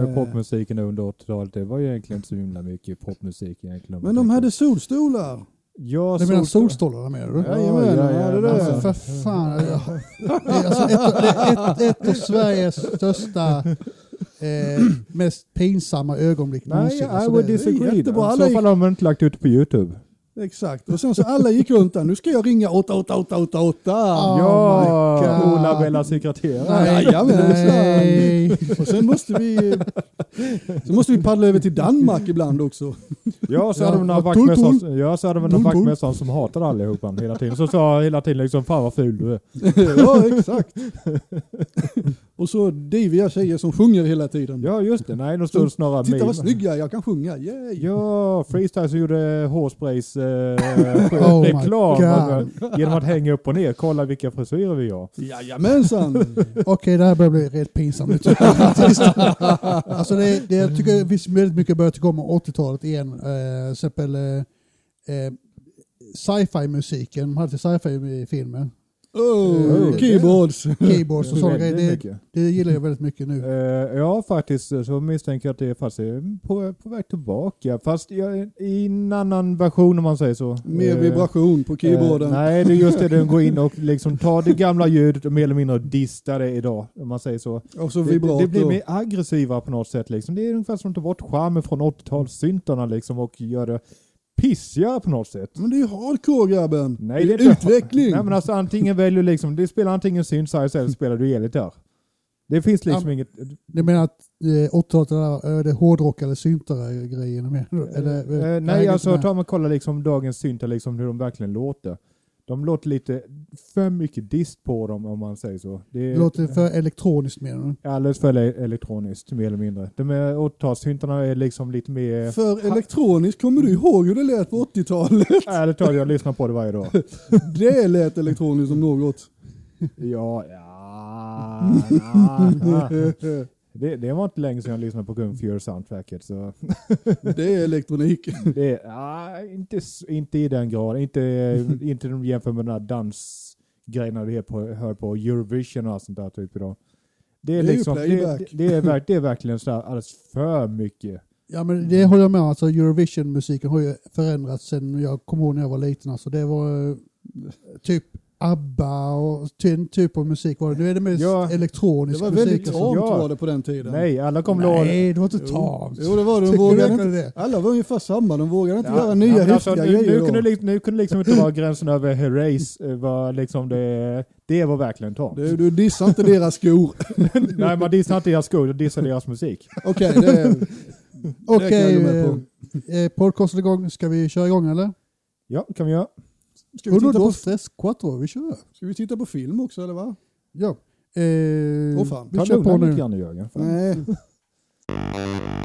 med Eh. popmusiken under 80-talet, det var ju egentligen inte så himla mycket popmusik egentligen. Men man de hade solstolar. Ja, Du menar solstol- solstolarna menar du? Jajamän, ja, ja, det. Alltså för fan. ja. Alltså ett, ett, ett av Sveriges största, eh, mest pinsamma ögonblick Nej, någonsin. I Alltså would det, disagree. jättebra. I Alla så fall har de inte lagt ut på YouTube. Exakt. Och sen så alla gick runt där. Nu ska jag ringa 88888. Oh ja. Ola Bella sekreterare. Jajamensan. nej. Och sen måste vi, så måste vi paddla över till Danmark ibland också. Ja, så Ja, hade de några vaktmästare, ja, så hade de några Tull, tull. vaktmästare som hatade allihopa hela tiden. Så sa hela tiden liksom, fan vad ful du är. ja, exakt. Och så diviga tjejer som sjunger hela tiden. Ja, just det. Nej, de stod snarare Titta vad snygg jag kan sjunga. Yay. Ja, Freestyle så gjorde hårsprays eh, Oh my reklam God. genom att hänga upp och ner. Kolla vilka frisyrer vi har. Jajamensan. Okej, det här börjar bli rätt pinsamt. Alltså det, det, jag tycker det finns väldigt mycket att börja tycka om 80-talet igen. Eh, till exempel eh, eh, sci-fi musiken, de hade sci-fi filmer. Oh, Eh, keyboards. Keyboards och sådana Väldigt grejer. Det, mycket. det gillar jag väldigt mycket nu. Eh, ja, faktiskt så misstänker jag att det är faktiskt är på, på väg tillbaka. Fast ja, i en annan version om man säger så. Mer Eh, vibration på keyboarden. Eh, nej, det är just det. Den går in och liksom tar det gamla ljudet och mer eller mindre distar det idag. Om man säger så. och så Det, det, det blir mer aggressivare på något sätt. Liksom. Det är ungefär som att ta bort charmen från 80-talssyntarna liksom, och gör det pissigare på något sätt. Men det är ju hardcore grabben. Nej, det är det utveckling. Nej men alltså antingen väljer du liksom, du spelar antingen synthesizer eller spelar du elgitarr. Det finns liksom Ja, inget... Du menar att eh, 80-talet är det hårdrock eller syntare grejerna med? Eller, Eh, nej, alltså tar man kolla liksom dagens syntar, liksom hur de verkligen låter. De låter lite för mycket dist på dem om man säger så. Det Det är låter för elektroniskt menar du? alldeles för ele- elektroniskt mer eller mindre. De är 80-talssyntarna är liksom lite mer... För elektroniskt, kommer du ihåg hur det lät på 80-talet? Ärligt talat, jag lyssnar på det varje dag. Det lät elektroniskt om något. Ja, ja, ja, ja. Det, det var inte länge sedan jag lyssnade på Gung Fury soundtracket så Det är elektronik. det är ja, inte, inte i den graden. Inte, inte jämför med den här dansgrejerna du hör på, Eurovision och allt sånt där typ idag. Det är, Det är liksom, det, det, det, är, verk- det är verkligen så här alldeles för mycket. Ja men det håller jag med om. Alltså Eurovision-musiken har ju förändrats sen jag kommer ihåg när jag var liten. Alltså det var eh, typ ABBA och den typ av musik var det. Nu är det mer Ja. Det elektronisk var musik. väldigt och så. tamt Ja. var det på den tiden. Nej, alla kommer ihåg... Nej, det var inte tamt. Jo det var det. De du vågade inte. det? Alla var ungefär samma. De vågade inte Ja, göra ja, nya men alltså, häftiga nu, nu, grejer. kunde liksom, nu kunde liksom inte vara gränsen över Herreys eh, var liksom det, det var verkligen tamt. Du, du dissar inte deras skor. Nej, man dissar inte deras skor, man dissar deras musik. Okej, det är... Okej, kan jag gå med på. eh, podcasten igång. Ska vi köra igång eller? Ja, kan vi göra. Ska vi, titta på, dos, tres, quattro. Vi kör. ska vi titta på film också eller va? Ja. Eh, Åh, fan. vi Ta kör lugna på lite nu. grann Jörgen. Fan. Nej.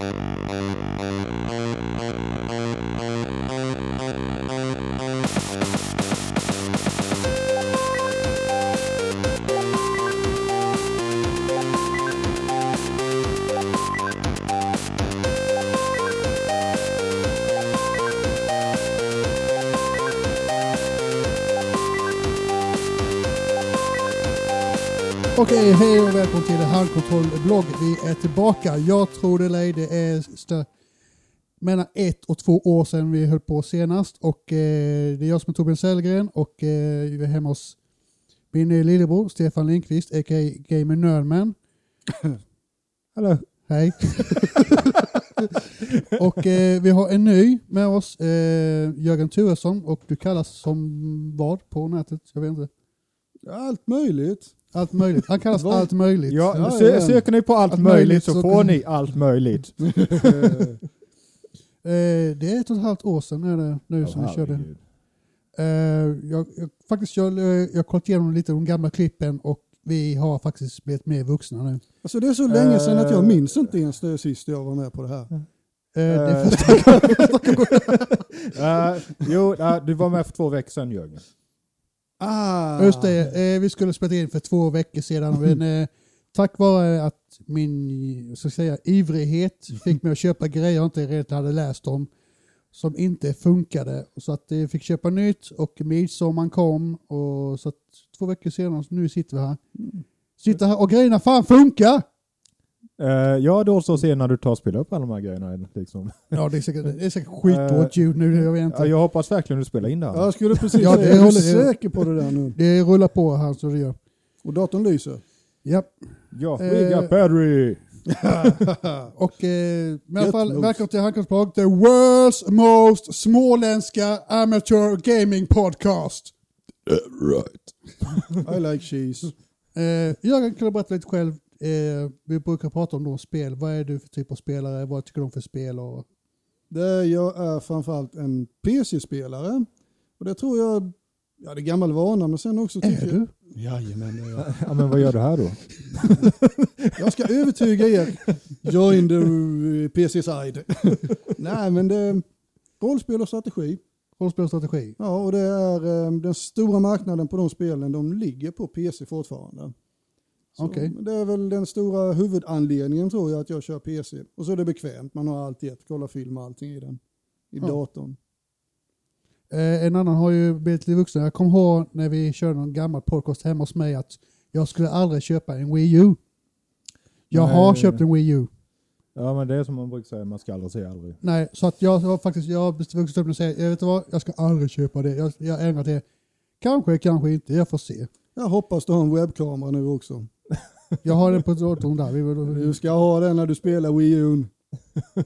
Okej, hej och välkommen till Handkontroll-blogg. Vi är tillbaka. Jag tror det eller det är mellan ett och två år sedan vi höll på senast. Och eh, det är jag som är Torbjörn Sellgren och eh, vi är hemma hos min lillebror Stefan Lindqvist, a.k.a. Gamer Nerdman. Hallå. Hej. och eh, vi har en ny med oss, eh, Jörgen Turesson. Och du kallas som vad på nätet? Jag vet inte. Allt möjligt. Allt möjligt. Han kallas allt möjligt. Ja, Ja, sö söker ni på allt, Allt möjligt, möjligt så, så får ni allt möjligt. Eh, det är ett och ett halvt år sedan är det nu som vi körde. Eh, jag, jag, faktiskt, jag, eh, jag har kollat igenom lite de gamla klippen och vi har faktiskt blivit mer vuxna nu. Alltså det är så länge sedan att jag Eh. minns inte ens det sist jag var med på det här. Eh, det är Eh, första eh, jo, eh, du var med för två veckor sedan Jörgen. Ah. Just det, eh, vi skulle spela in för två veckor sedan. Men, eh, tack vare att min så att säga, ivrighet fick mig att köpa grejer jag inte redan hade läst om som inte funkade. Så att jag fick köpa nytt och midsommaren kom och så att två veckor senare, så nu sitter vi här. Sitter här och grejerna fan funkar! Eh, ja, då så se när du tar och spelar upp alla de här grejerna. Liksom. Ja, det är säkert, det är säkert skitdåligt ljud nu. Jag vet inte. jag hoppas verkligen du spelar in det här. Jag skulle precis Ja, det är du håller- säker på det där nu? Det rullar på här så det gör. Och datorn lyser. Ja. Ja, Eh, we got battery! Och eh, i alla fall, välkommen till Handkonstblogg, the world's most småländska amateur gaming podcast. I like cheese. Eh, jag kan berätta lite själv. Eh, vi brukar prata om då spel. Vad är du för typ av spelare? Vad tycker du om för spel? Och, Det jag är framförallt en PC-spelare. Och det tror jag, ja det är gammal vana, men sen också är tycker jag... du? Jajamän, det är jag. Ja, men vad gör du här då? Jag ska övertyga er. Join the uh, PC side. Nej, men det är rollspel och strategi. Rollspel och strategi? Ja, och det är eh, den stora marknaden på de spelen, de ligger på PC fortfarande. Okej. Det är väl den stora huvudanledningen tror jag att jag kör PC. Och så är det bekvämt, man har allt i ett, kolla film och allting i den. I Ja. datorn. Eh, en annan har ju blivit lite vuxen. Jag kommer ihåg när vi körde någon gammal podcast hemma hos mig att jag skulle aldrig köpa en Wii U. Jag Nej. har köpt en Wii U. Ja, men det är som man brukar säga, man ska aldrig säga aldrig. Nej, så att jag har faktiskt, jag har vuxit upp och säger, jag vet vad, jag ska aldrig köpa det. Jag, jag ändrar det. Kanske, kanske inte, jag får se. Jag hoppas du har en webbkamera nu också. Jag har den på datorn där. Du ska ha den när du spelar Wii U.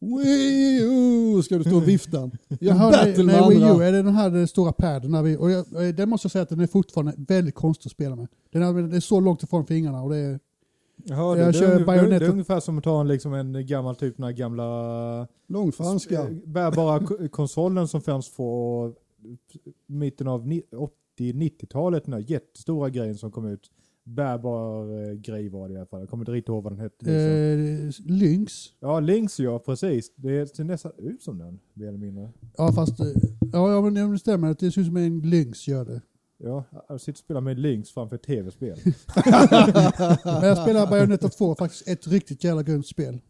Wii U ska du stå och vifta. Jaha, battle nej, Wii U är det den här stora padden. När vi, och jag, eh, det måste jag säga att den är fortfarande väldigt konstig att spela med. Den är, den är så långt ifrån fingrarna och det är, Jaha, Jag det, kör det, är, ungefär- Bayonetta. det är ungefär som att ta en, liksom en gammal typ den här gamla Långfranska. eh, bärbara konsolen som fanns på mitten av 80-90-talet. Den här jättestora grejen som kom ut. Bärbar eh, grej var det i alla fall. Jag kommer inte riktigt ihåg vad den hette. Liksom. eh, Lynx. Ja, Lynx ja, precis. Det ser nästan ut som den, mer eller mindre. Ja, fast eh, ja, ja, men det stämmer. Det ser ut som en Lynx gör det. Ja, jag sitter och spelar med Lynx framför ett tv-spel. Men jag spelar Bayonetta 2, faktiskt ett riktigt jävla grymt spel.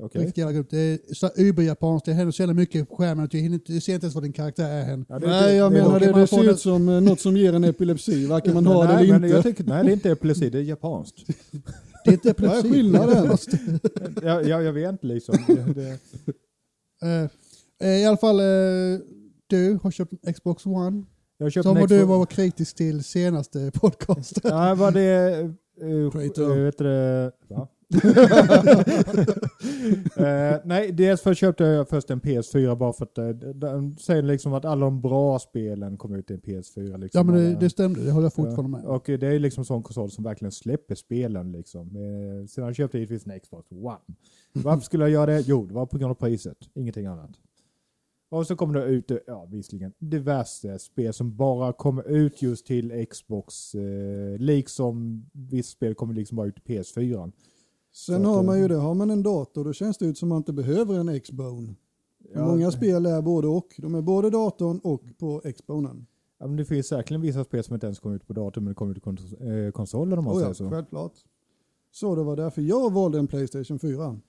Okej. Riktigt jävla grymt. Det är så überjapanskt, det händer så jävla mycket på skärmen att jag, hinner inte, jag ser inte ens vad din karaktär är än. Ja, det Nej, jag det är menar det, det får ser det- ut som eh, något som ger en epilepsi. Varken man har det nej, eller men inte. jag tycker, nej, det är inte epilepsi, det är japanskt. Det är inte Vad är epilepsi. skillnaden? Ja, ja, jag vet inte liksom. Det, det, eh, I alla fall, eh, du har köpt en Xbox One. jag köpte Som en du var kritisk till senaste podcasten. Nej, var det... Uh, Traitor. vet du det? Va? Eh, nej, dels för köpte jag först en PS4 bara för att uh, de säger liksom att alla de bra spelen kommer ut i en PS4. Liksom. Ja men det, Alla- det stämde, det håller jag fortfarande med. Och det är liksom en sån konsol som verkligen släpper spelen liksom. Eh, Sedan köpte jag givetvis en Xbox One. Varför skulle jag göra det? Jo, det var på grund av priset. Ingenting annat. Och så kommer det ut, eh, ja visserligen, diverse spel som bara kommer ut just till Xbox. Eh, liksom vissa spel kommer liksom bara ut till PS4. Sen har man ju det, har man en dator då känns det ut som man inte behöver en X-bone. Ja, Många spel är både och. De är både datorn och på X-bonen. Ja, men det finns säkerligen vissa spel som inte ens kommer ut på dator men det kommer ut på kons- eh, konsoler om man Oh säger ja, så. självklart. Så det var därför jag valde en Playstation 4.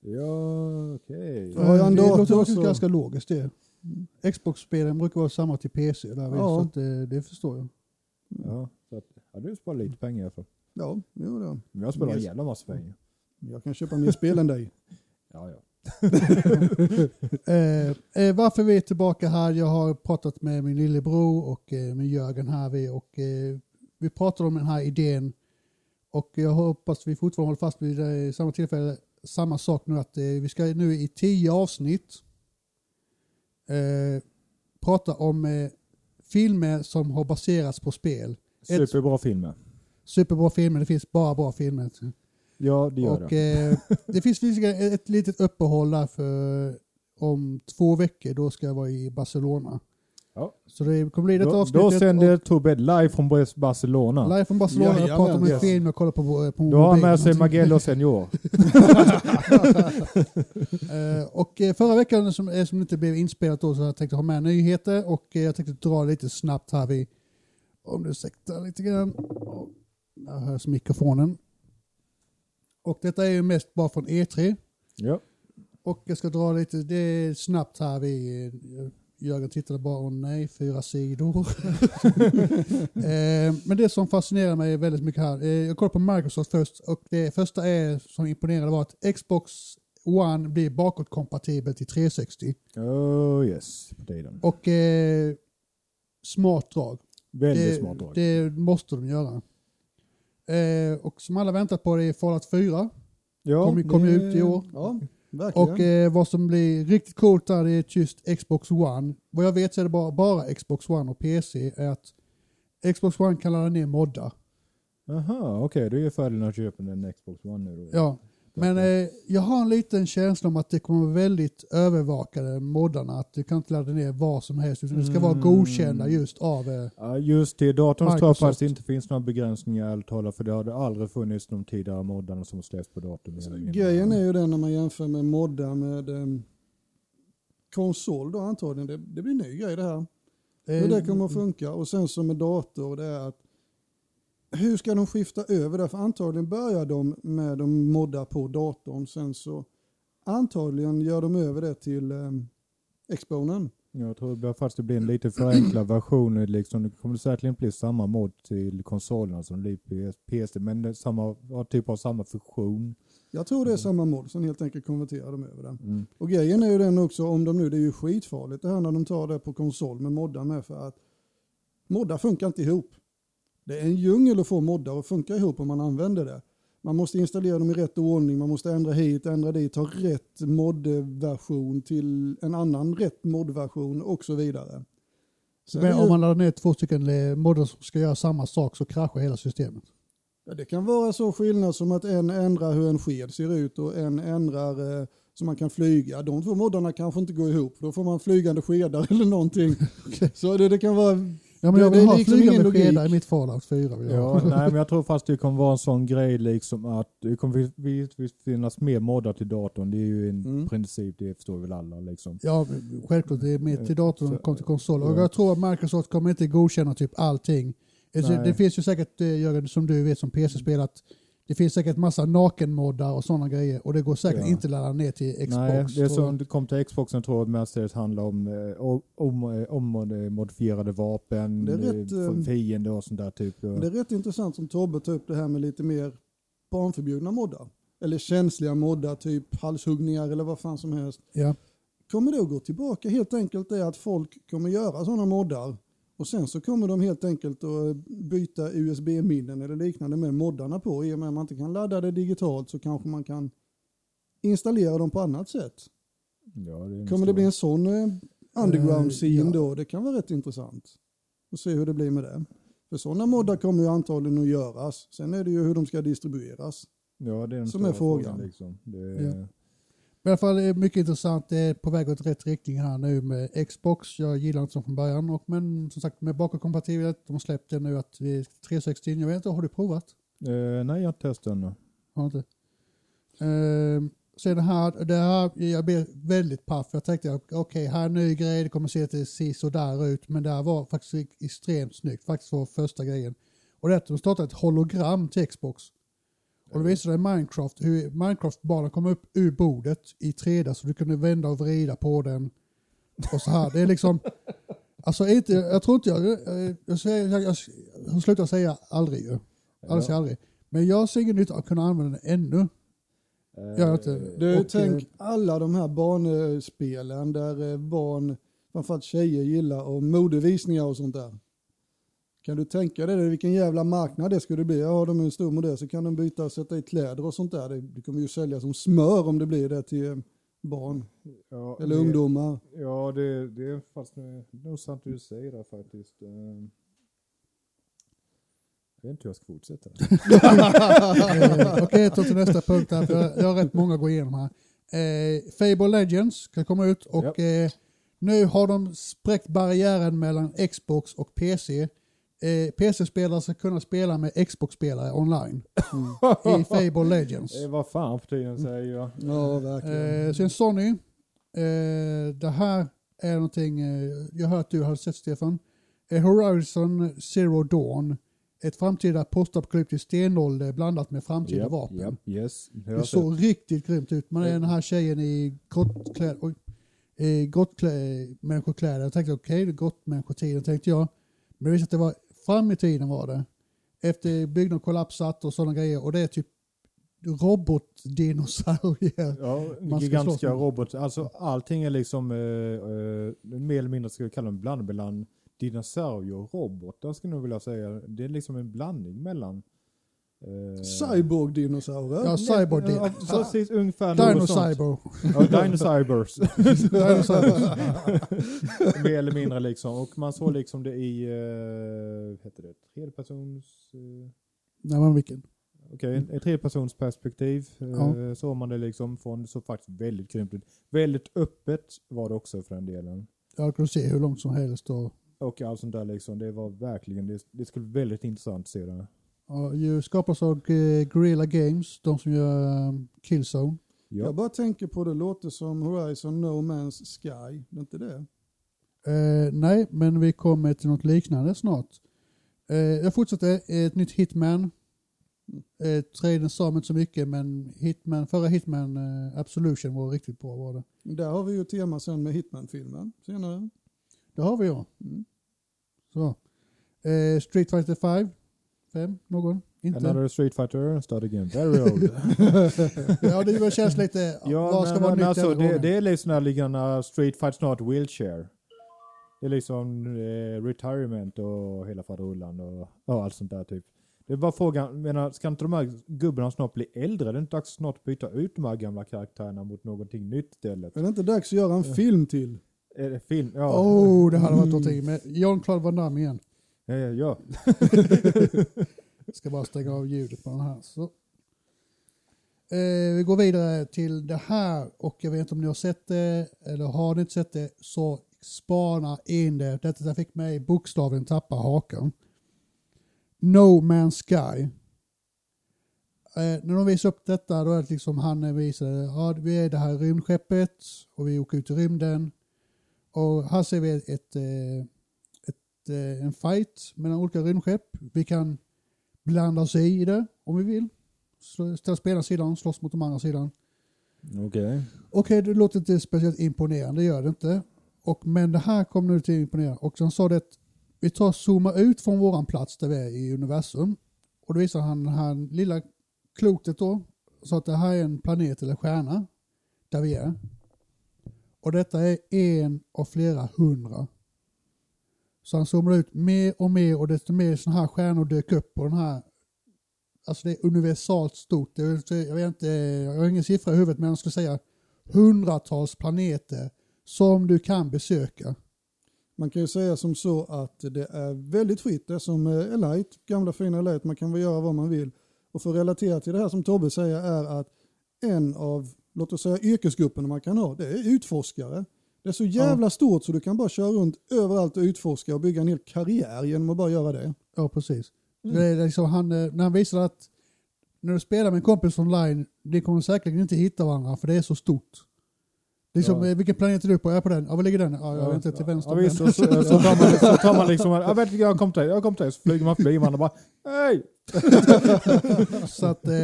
Ja, okej. Ja, har jag en det dator låter också så- ganska logiskt det. Xbox-spelen brukar vara samma till PC där, Ja. så att det, det förstår jag. Ja, så att, ja, du sparar lite pengar i alla fall. Ja, jo det. Men jag sparar en jävla massa pengar. Jag kan köpa mer spel än dig. Ja, ja. Eh, eh, varför vi är tillbaka här, jag har pratat med min lillebror och eh, med Jörgen här vi, och eh, vi pratade om den här idén och jag hoppas vi fortfarande håller fast vid eh, samma tillfälle, samma sak nu att eh, vi ska nu i tio avsnitt eh, prata om eh, filmer som har baserats på spel. Ett- Superbra filmer. Superbra filmer, det finns bara bra filmer. Ja, det gör Och det. eh, det finns visserligen ett litet uppehåll där för om två veckor, då ska jag vara i Barcelona. Ja. Så det kommer bli det Då, då avsnittet. sänder Tobbe live från Barcelona. och live från Barcelona, jag Jajamän, pratar om en yes. film jag kollar på, på, på Då har han med sig Magello Senior. Eh, och eh, förra veckan som, eh, som inte blev inspelat då så jag tänkte ha med nyheter och eh, jag tänkte dra lite snabbt här vid, om du ursäktar lite grann. Och, där hörs mikrofonen. Och detta är ju mest bara från E3. Ja. Och jag ska dra lite det är snabbt här. Vi, Jörgen tittade bara, åh nej, fyra sidor. eh, men det som fascinerar mig väldigt mycket här, eh, jag kollar på Microsoft först och det första är, som imponerade var att Xbox One blir bakåtkompatibel till 360. Oh yes, tiden. Och eh, smart drag. Väldigt det, smart drag. Det måste de göra. Eh, och som alla väntat på det är Fallout 4. ja, Kom, kom det- ut i år. Ja, verkligen. Och eh, vad som blir riktigt coolt där det är just Xbox One. Vad jag vet så är det bara, bara Xbox One och PC är att Xbox One kan ladda ner moddar. Aha, okej. det är ju fördelen att köpa en Xbox One nu då. Ja. Men eh, jag har en liten känsla om att det kommer vara väldigt övervakade moddarna. Att du kan inte ladda ner vad som helst. Utan det ska vara Mm. godkända just av... Eh, Ja, just till datorn tror jag Microsoft. faktiskt inte finns några begränsningar ärligt talat, för det har det aldrig funnits de tidigare moddarna som släppts på datorn. Grejen är ju den när man jämför med moddar med um, konsol då antagligen. Det, det blir en ny grej det här. Hur det kommer att funka. Och sen som med dator det är att hur ska de skifta över det? För antagligen börjar de med de moddar på datorn. Sen så antagligen gör de över det till um, Exponen. Jag tror det faktiskt det blir en lite förenklad version. Liksom. Det kommer säkert bli samma mod till konsolerna som det blir PC, men samma, typ av samma funktion. Jag tror det är samma mod, sen helt enkelt konverterar de över den. Mm. Och grejen är ju den också, om de nu, det är ju skitfarligt det här när de tar det på konsol med moddar med för att moddar funkar inte ihop. Det är en djungel att få moddar att funka ihop om man använder det. Man måste installera dem i rätt ordning, man måste ändra hit, ändra dit, ta rätt modversion till en annan rätt modversion och så vidare. Är men om man laddar ner två stycken eh, moddar som ska göra samma sak så kraschar hela systemet. Ja, det kan vara så skillnad som att en ändrar hur en sked ser ut och en ändrar eh, så man kan flyga. De två moddarna kanske inte går ihop. Då får man flygande skedar eller någonting. Så det, det kan vara... Ja, men jag vill ha liksom flygande skedar i mitt Fallout 4. Vill jag. Ja, nej, men jag tror fast det kommer vara en sån grej liksom att det kommer givetvis finnas mer moddar till datorn. Det är ju en Mm. princip, det förstår väl alla liksom. Ja, självklart. Det är mer till datorn och kom till konsol. Och Ja. jag tror att Microsoft kommer inte godkänna typ allting. Alltså. Det finns ju säkert, eh, Jörgen, som du vet som PC-spel, att det finns säkert massa nakenmoddar och sådana grejer. Och det går säkert Ja. inte att ladda ner till Xbox. Nej, det som jag. det kom till Xboxen tror jag mestadels handlar om eh, om, om, om modifierade vapen, Det är rätt, eh, eh, fiender och sånt där typ. Det är rätt intressant som Tobbe tar upp det här med lite mer barnförbjudna moddar. Eller känsliga moddar, typ halshuggningar eller vad fan som helst. Ja. Kommer det att gå tillbaka? Helt enkelt det att folk kommer göra sådana moddar. Och sen så kommer de helt enkelt att byta USB-minnen eller liknande med moddarna på. I och med att man inte kan ladda det digitalt så kanske man kan installera dem på annat sätt. Ja, det är Kommer det bli en sån eh, underground Eh, scene ja. då? Det kan vara rätt intressant. Och se hur det blir med det. För sådana moddar kommer ju antagligen att göras. Sen är det ju hur de ska distribueras. Ja, det är en som stor är frågan. liksom. Det, Ja. I alla fall mycket intressant. Det är på väg åt rätt riktning här nu med Xbox. Jag gillar inte som från början. Och, men som sagt med bakåtkompatibilitet. De har släppt det nu att det är 360. Jag vet inte, har du provat? Eh, nej, jag har inte testat ännu. Har inte. Ehm, sen här, det här, jag blev väldigt paff. Jag tänkte okej, här är en ny grej, det kommer se lite si så där ut. Men det här var faktiskt extremt snyggt. Faktiskt var första grejen. Och det är att de startade ett hologram till Xbox. Och det visade i Minecraft hur Minecraft-banan kom upp ur bordet i 3D så du kunde vända och vrida på den. Och så här. Det är liksom... Alltså inte, jag tror inte jag... Jag, jag, jag, jag, jag slutar säga aldrig ju. Aldrig säga aldrig. Men jag ser ingen nytta av att kunna använda den ännu. Jag har inte. Du, Och, tänk eh, alla de här barnspelen där eh, barn, framförallt tjejer, gillar och modevisningar och sånt där. Kan du tänka dig det, vilken jävla marknad det skulle bli? Ja, de är en stor modell så kan de byta och sätta i kläder och sånt där. Det, det kommer ju sälja som smör om det blir det till eh, barn Ja, eller det, ungdomar. Ja, det, det är fast nog sant du säger det faktiskt. Eh, Jag vet inte hur jag ska fortsätta. eh, Okej, jag tar till nästa punkt här. För jag, har rätt många att gå igenom här. Eh, Fable Legends ska komma ut och eh, nu har de spräckt barriären mellan Xbox och PC. Eh, PC-spelare ska kunna spela med Xbox-spelare online i Fable Legends. Eh, Vad fan för tiden säger jag. Ja, verkligen. Eh, sen Sony. Eh, det här är någonting eh, jag har hört du har sett Stefan. Eh, Horizon Zero Dawn. Ett framtida postapokalyptiskt stenålder blandat med framtida Japp, vapen. japp, yes. Det Det såg riktigt grymt ut. Man är den här tjejen i kortklädd. Oj. eh, grottklä, människokläder. Jag tänkte okej, okay, det är grottmänniskotiden tänkte jag. Men det visade att det var fram i tiden var det. Efter byggnaden kollapsat och sådana grejer. Och det är typ robotdinosaurier. Ja, Man gigantiska robotar. Alltså allting är liksom eh, eh, mer eller mindre ska vi kalla dem blandning mellan dinosaurier och robotar skulle jag vilja säga. Det är liksom en blandning mellan Cyborg-dinosaurer. Ja, cyborg. Ja, precis, ungefär Dino något sånt. Cyber. Ja, Dinocybers. Dino Cyber. Mer eller mindre liksom. Och man såg liksom det i, uh, heter det, tredjepersons... Uh, Nej, men vilken? Okej, okay, ett tredjepersons perspektiv uh, Ja. såg man det liksom från, så faktiskt väldigt grymt ut. Väldigt öppet var det också för den delen. Jag kan se hur långt som helst. Och, Och allt sånt där liksom, det var verkligen, det, det skulle väldigt intressant att se det. Ju skapas av eh, Guerrilla Games, de som gör um, Killzone. Ja. Jag bara tänker på det låter som Horizon No Man's Sky. Det är inte det? Eh, nej, men vi kommer till något liknande snart. Eh, jag fortsätter ett nytt Hitman. Eh, trailern sa mig inte så mycket, men Hitman, förra Hitman eh, Absolution var riktigt bra. Var det. Där har vi ju tema sen med Hitman-filmen senare. det har vi ja. Mm. Så. Eh, Street Fighter 5. 5? Någon? Inte? Another Street Fighter, start again, very old. ja, det känns lite... Ja, vad ska men, vara men nytt alltså, det, det är liksom när Street Fight Snart Wheelchair. Det är liksom eh, retirement och hela faderullan och, och allt sånt där typ. Det är bara frågan, menar, ska inte de här gubbarna snart bli äldre? Är det inte dags snart att byta ut de här gamla karaktärerna mot någonting nytt istället? Är det inte dags att göra en film till? Är det film? Ja. Oh, det hade varit någonting. Med Jean-Claude Van Damme igen. Ja, ja, ja. Jag ska bara stänga av ljudet på den här. Så. Eh, vi går vidare till det här och jag vet inte om ni har sett det eller har ni inte sett det så spana in det. Detta fick mig bokstavligen tappa hakan. No Man's Sky. Eh, när de visar upp detta då är det liksom han visade, ja vi är det här rymdskeppet och vi åker ut i rymden. Och här ser vi ett, eh, ett, eh, en fight mellan olika rymdskepp. Vi kan blanda oss i det om vi vill. Ställa oss på ena sidan, slåss mot de andra sidan. Okej. Okej, det låter inte speciellt imponerande, det gör det inte. Och, men det här kommer nu till imponera. Och sen sa det att vi tar och zoomar ut från våran plats där vi är i universum. Och då visar han det här lilla klotet då. Så att det här är en planet eller stjärna där vi är. Och detta är en av flera hundra. Så han zoomade ut mer och mer och desto mer sådana här stjärnor dök upp på den här. Alltså det är universalt stort. Det är, jag, vet inte, jag har ingen siffra i huvudet men jag skulle säga hundratals planeter som du kan besöka. Man kan ju säga som så att det är väldigt fritt. Det är som eh, Elite, gamla fina Elite. Man kan väl göra vad man vill. Och för att relatera till det här som Tobbe säger är att en av, låt oss säga yrkesgrupperna man kan ha, det är utforskare. Det är så jävla stort så du kan bara köra runt överallt och utforska och bygga en hel karriär genom att bara göra det. Ja, precis. Det är liksom han, eh, när han visar att när du spelar med en kompis online, ni kommer säkerligen inte hitta varandra för det är så stort. Liksom, Ja. eh, vilken planet är du på? Jag är på den. Ja, var ligger den? Ja, jag vet inte, till vänster. Ja, visst, så, så, tar man, så tar man liksom, jag vet inte, jag kom till dig, jag kom till dig, så flyger man förbi varandra och bara, hej! Så att, eh,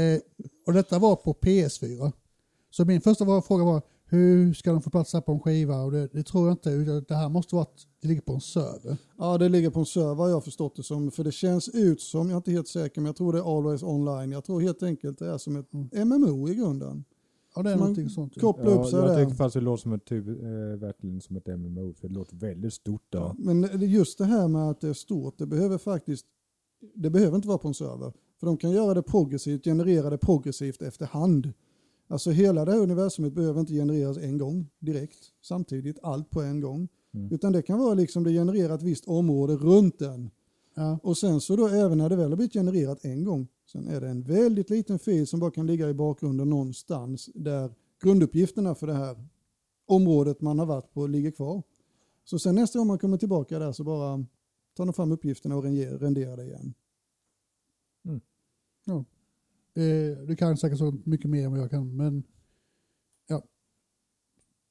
och detta var på PS4. Så min första fråga var, hur ska de få plats här på en skiva? Och det, det tror jag inte, det här måste vara att det ligger på en server. Ja, det ligger på en server har jag förstått det som. För det känns ut som, jag är inte helt säker, men jag tror det är Always Online. Jag tror helt enkelt det är som ett MMO i grunden. Ja, det är Så någonting sånt. ja. Koppla upp Ja, sig jag där. tycker faktiskt det låter som ett, typ, eh, verkligen som ett MMO, för det låter väldigt stort där. Ja, men just det här med att det är stort, det behöver faktiskt, det behöver inte vara på en server. För de kan göra det progressivt, generera det progressivt efterhand. Alltså hela det här universumet behöver inte genereras en gång direkt, samtidigt, allt på en gång. Mm. Utan det kan vara liksom det genererar ett visst område runt den. Ja. Och sen så då även när det väl har blivit genererat en gång, sen är det en väldigt liten fil som bara kan ligga i bakgrunden någonstans där grunduppgifterna för det här området man har varit på ligger kvar. Så sen nästa gång man kommer tillbaka där så bara tar de fram uppgifterna och render- renderar det igen. Eh, du kan säkert så mycket mer än vad jag kan, men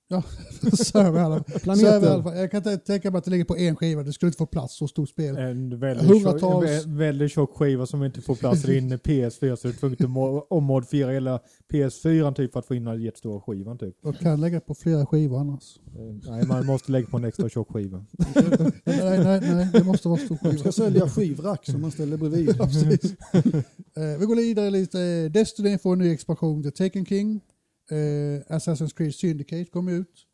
ja. Server i alla fall. Server i alla fall. Jag kan inte tänka mig att det ligger på en skiva. Det skulle inte få plats så stort spel. En väldigt, tjock, en väldigt tjock skiva som inte får plats i din PS4 så du är tvungen att mo- ommodifiera hela PS4 typ för att få in den jättestora skivan typ. Och kan lägga på flera skivor annars. Eh, Nej, man måste lägga på en extra tjock skiva. nej, nej, nej. Det måste vara stor skiva. ska sälja skivrack som man ställer bredvid. Ja, precis. Eh, vi går vidare lite. Destiny får en ny expansion till Taken King. Eh, Assassin's Creed Syndicate kom ut.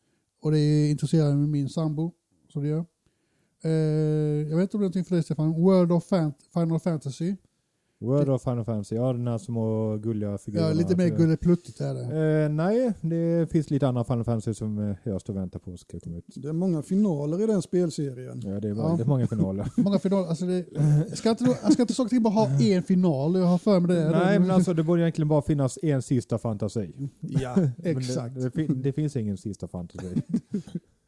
Och det intresserar mig min sambo. Så det gör. Eh, jag vet inte om det är någonting för dig Stefan. World of Fan- Final Fantasy. World of Final Fantasy, ja den här små gulliga figurerna. Ja, lite mer Så- gullepluttigt är det. Eh, nej, det finns lite andra Final Fantasy som eh, jag står och väntar på ska komma ut. Det är många finaler i den spelserien. Ja, det är Ja. väldigt många finaler. Många finaler. Alltså det, ska inte, då- ska inte saker bara ha en final? Jag har för mig det. nej, men alltså det borde egentligen bara finnas en sista fantasi. Ja, Men exakt. Det, det, fin- det finns ingen sista fantasi.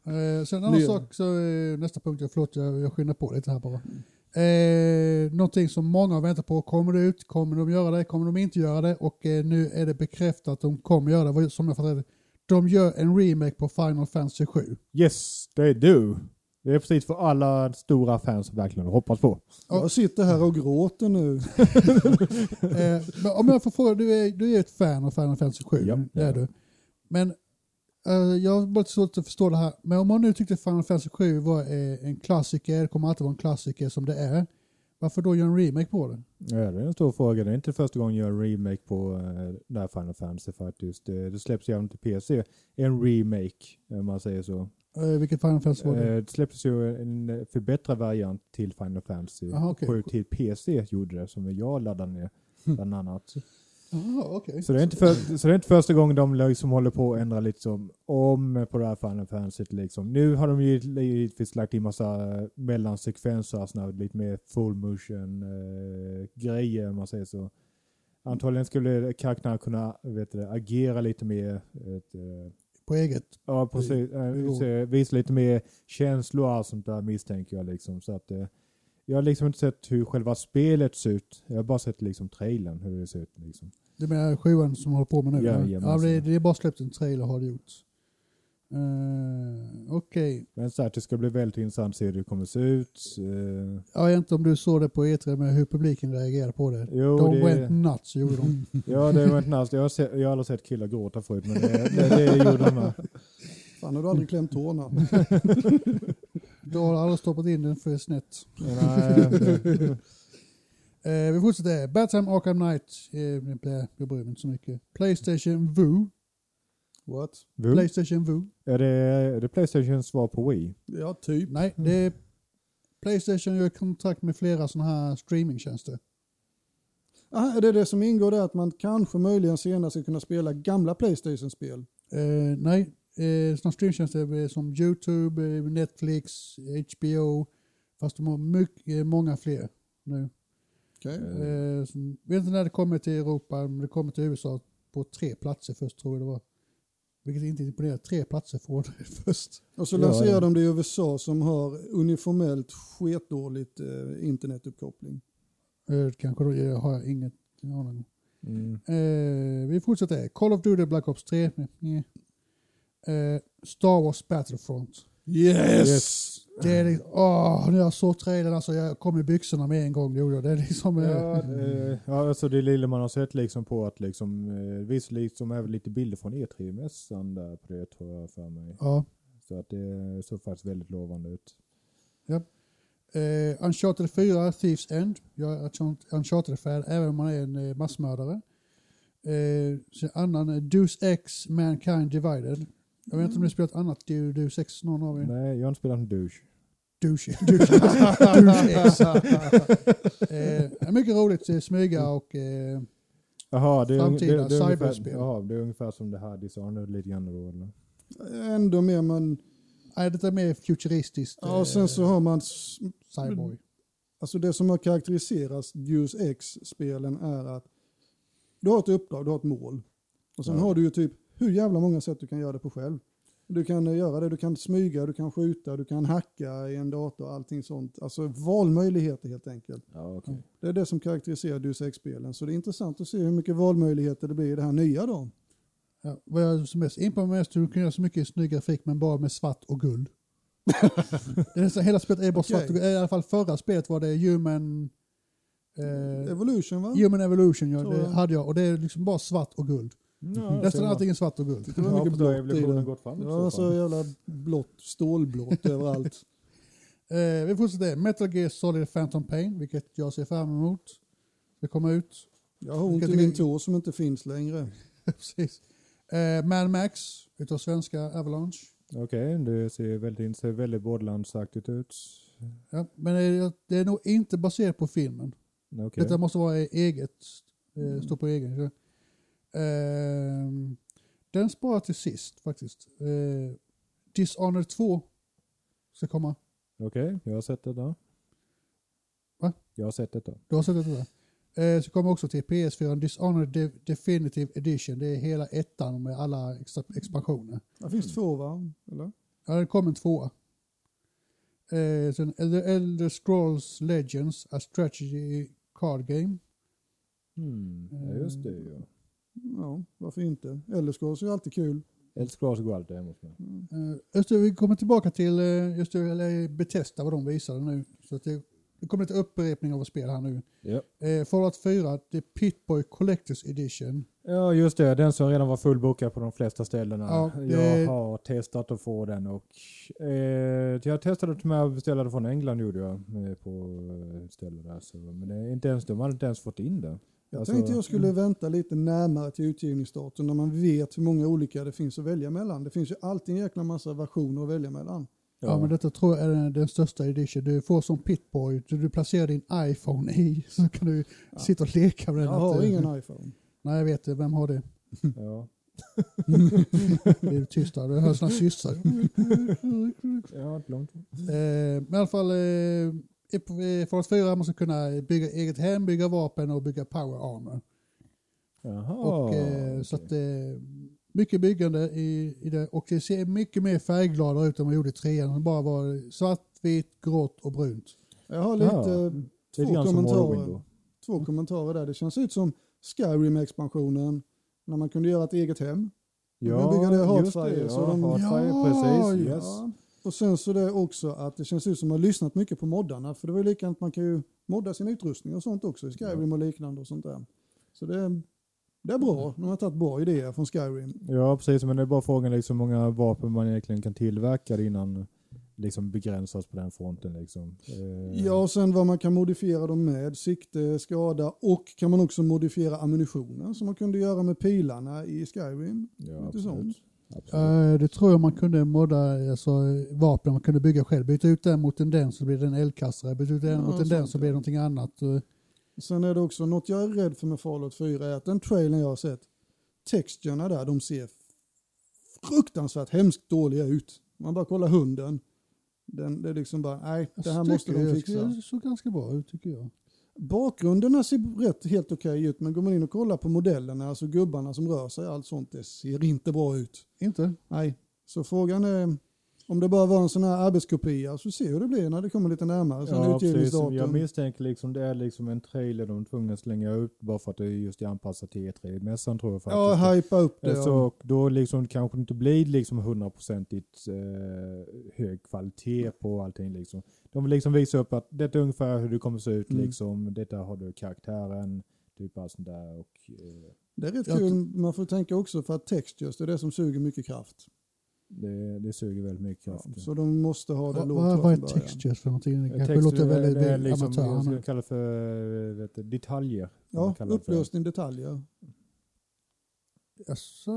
Eh, sen en annan sak, så, eh, nästa punkt, jag- förlåt jag, jag skyndar på lite här bara. Eh, någonting som många har väntat på, kommer det ut? Kommer de göra det? Kommer de inte göra det? Och eh, nu är det bekräftat att de kommer göra det, Vad- som jag fattar det. De gör en remake på Final Fantasy 7. Yes, they do. Det är precis för alla stora fans som verkligen hoppas på. Jag sitter här och gråter nu. Eh, men om jag får fråga, du är, du är ett fan av Final Fantasy 7, Ja, det är du. Men jag har bara svårt att förstå det här. Men om man nu tyckte Final Fantasy 7 var eh, en klassiker, kommer alltid vara en klassiker som det är. Varför då göra en remake på det? Ja, det är en stor fråga. Det är inte första gången jag gör en remake på uh, det här Final Fantasy faktiskt. Det, släpps ju även till PC. En remake, om man säger så. Eh, vilket Final Fantasy var det? Eh, det släpptes ju en förbättrad variant till Final Fantasy. Aha, okej. 7 till PC gjorde det, som jag laddade ner bland annat. Jaha, okej. Så det, är inte för, så det är inte första gången de liksom håller på att ändra lite som om på det här Final Fantasy. Liksom. Nu har de ju givetvis lagt in massa eh, mellansekvenser, såna lite mer full motion eh, grejer om man säger så. Antagligen skulle karaktärerna kunna vet du, agera lite mer. Vet, eh, På eget. ja, precis. Eh, visa- lite mer känslor och sånt där misstänker jag. Liksom. Så att, eh, jag har liksom inte sett hur själva spelet ser ut. Jag har bara sett liksom trailern, hur det ser ut. Liksom. Du menar sjuan som håller på med nu? Ja, ja, det, det är bara släppt en trailer har det gjort. Uh, okej. Men så här, det ska bli väldigt intressant att se hur det kommer se ut. Eh, Jag vet inte om du såg det på E3 med hur publiken reagerade på det. jo, de det, went nuts gjorde de. ja, det inte nice. Jag har, sett, jag har aldrig sett killar gråta förut, men det, det, det gjorde de med. Fan, har du aldrig klämt tårna? Du har aldrig stoppat in den för snett. Nej, Eh, vi fortsätter. Batman Arkham Knight. Eh, jag bryr mig inte så mycket. Playstation Vue. What? Vu? Playstation Vue. är, det, är det Playstations svar på Wii? Ja, typ. Nej, det är Playstation gör kontrakt med flera sådana här streamingtjänster. Aha, är det det som ingår där att man kanske möjligen senare ska kunna spela gamla Playstation-spel? Eh, nej, eh, sådana streamingtjänster är som YouTube, eh, Netflix, HBO. Fast de har mycket, eh, många fler nu. Okej. Eh, som, vet inte när det kommer till Europa, men det kommer till USA på tre platser först tror jag det var. Vilket inte imponerar. Tre platser får det först. Och så lanserar ja. de det i USA som har uniformellt sketdåligt eh, internetuppkoppling. Eh, kanske då jag har jag inget aning om. Mm. Eh, vi fortsätter. Call of Duty Black Ops 3. Nej. Eh, Star Wars Battlefront. Yes! Det är liksom, åh, när jag såg trailern alltså, jag kom i byxorna med en gång. Det gjorde jag. Det är liksom, eh, Ja, det, ja, alltså det lilla man har sett liksom på att liksom, eh, visst liksom även lite bilder från E3-mässan där på det tror jag för mig. ja. Så att det såg faktiskt väldigt lovande ut. Eh, Uncharted 4, Thieves End. Jag är Uncharted-fan även om man är en eh, massmördare. Eh, sen annan, eh, Deus Ex Mankind Divided. Jag vet inte om ni har spelat annat Du- Deus Ex, någon av er? Nej, jag har inte spelat en douche. Douche. Douche. Douche eh, mycket roligt, eh, smyga och eh, Jaha, det är, Framtida det, det, är ungefär, cyberspel. jaha, det är ungefär som det här Dishonored lite grann då eller? Ändå mer man... nej, det är mer futuristiskt. Ja, och sen så har man... Cyborg. Alltså det som har karaktäriserat Deus Ex-spelen är att du har ett uppdrag, du har ett mål. Och sen Ja. har du ju typ hur jävla många sätt du kan göra det på själv. Du kan eh, göra det, du kan smyga, du kan skjuta, du kan hacka i en dator och allting sånt. Alltså valmöjligheter helt enkelt. Ja, okej. Det är det som karaktäriserar Deus Ex-spelen. Så det är intressant att se hur mycket valmöjligheter det blir i det här nya då. Ja, vad jag som mest imponerad med är att du kan göra så mycket snygg grafik men bara med svart och guld. det är nästan, hela spelet är bara svart och guld. I alla fall förra spelet var det Human... Eh, Evolution va? Human Evolution, ja, det jag. hade jag. Och det är liksom bara svart och guld. Ja, Nästan allting är svart och guld. Det var Ja, mycket i evolutionen det. gått framåt. Det så så jävla blått, stålblått överallt. Eh, vi fortsätter. Metal Gear Solid Phantom Pain, vilket jag ser fram emot. Det kommer ut. Jag har ont i min tå som inte finns längre. Precis. Eh, Mad Max, utav svenska Avalanche. Okej, det ser väldigt, ser väldigt borderlandsaktigt ut. Ja, men det är, det är nog inte baserat på filmen. Okej. Detta måste vara eget. Eh, stå på egen. Eh, den sparar till sist faktiskt. Eh, Dishonored 2 ska komma. Okej, jag har sett det där. Va? Jag har sett detta. Du har sett det där? Eh, så kommer också till PS4 Dishonored De- Definitive Edition. Det är hela ettan med alla extra expansioner. Det finns två va? Eller? Ja, det kom en tvåa. Eh, sen The Elder Scrolls Legends, A Strategy Card Game. Hmm, ja, just det ja. Ja, varför inte? Elderscrolls är ju alltid kul. Eldskras går alltid hemma hos mig. Eh, just det, vi kommer tillbaka till eh, just det, eller Bethesda vad de visade nu. Så att det, det kommer lite upprepning av spel här nu. Ja. Eh, Fallout 4, The Pitboy Collectors Edition. ja, just det. Den som redan var fullbokad på de flesta ställena. Ja, det- Jag har testat att få den och eh, jag testade till med att beställa den från England gjorde jag eh, på eh, där. Så, men det är inte ens, de hade inte ens fått in det. Jag Alltså- tänkte jag skulle vänta lite närmare till utgivningsdatum när man vet hur många olika det finns att välja mellan. Det finns ju alltid en jäkla massa versioner att välja mellan. Ja. men detta tror jag är den, den största edition. Du får som Pitboy, du, du placerar din iPhone i så kan du sitta och leka med den. Jag har ingen iPhone. Nej jag vet det, vem har det? ja. Det är tyst där, du hör sådana syssar. ja, inte långt. Eh, men i alla fall, eh, i i Fallout 4 man ska kunna bygga eget hem, bygga vapen och bygga power armor. Jaha. och, eh, okej. Så att eh, mycket byggande i, i det och det ser mycket mer färggladare ut än vad det gjorde i trean. Det bara var svart, vitt, grått och brunt. Jag har lite, Ja. två, grann som kommentarer, två kommentarer där. Det känns ut som Skyrim-expansionen när man kunde göra ett eget hem. Ja, bygga det just det. så Ja, de- Heartfire, Ja, precis. Yes. Ja. Och sen så det också att det känns ut som att man lyssnat mycket på moddarna. För det var ju likadant, man kan ju modda sin utrustning och sånt också i Skyrim och liknande och sånt där. Så det, det är bra. De har tagit bra idéer från Skyrim. Ja, precis. Men det är bara frågan liksom hur många vapen man egentligen kan tillverka innan liksom begränsas på den fronten. Liksom. Eh, Ja, och sen vad man kan modifiera dem med, sikte, skada och kan man också modifiera ammunitionen som man kunde göra med pilarna i Skyrim. ja lite sånt. Absolut. Eh, det tror jag man kunde modda alltså, vapen man kunde bygga själv. Byta ut den mot en den så blir det en eldkastare. Byta ut den Ja, mot en den så blir det någonting annat. Eh, Sen är det också något jag är rädd för med Fallout 4 är att den trailern jag har sett, texturerna där, de ser fruktansvärt hemskt dåliga ut. Man bara kollar hunden. Den, det är liksom bara, nej, det här måste de det fixa. såg ganska bra ut tycker jag. Bakgrunderna ser rätt helt okej ut, men går man in och kollar på modellerna, alltså gubbarna som rör sig, allt sånt, det ser inte bra ut. Inte? Nej, så frågan är om det bara var en sån här arbetskopia så ser hur det blir när det kommer lite närmare. Sen Ja, precis. Jag misstänker liksom det är liksom en trailer de är tvungna att slänga ut bara för att det är just är anpassat till E3-mässan tror jag faktiskt. Ja, hypa upp det. Eh, ja. Så då liksom kanske inte blir liksom hundraprocentigt eh, hög kvalitet på allting. Liksom. De vill liksom visa upp att detta är ungefär hur det kommer se ut. Mm. Liksom. Detta har du karaktären, typ allt sånt där. Och, eh, Det är rätt Jag kul, man får tänka också för att textures, det är det som suger mycket kraft. Det, det suger väldigt mycket Ja, så de måste ha det Vad, lågt vad, vad är textures för någonting? Det Eh, kanske låter väldigt det är liksom, jag amatör. skulle men- kalla det för eh, vet du, detaljer. Ja, upplösning, detaljer. Alltså,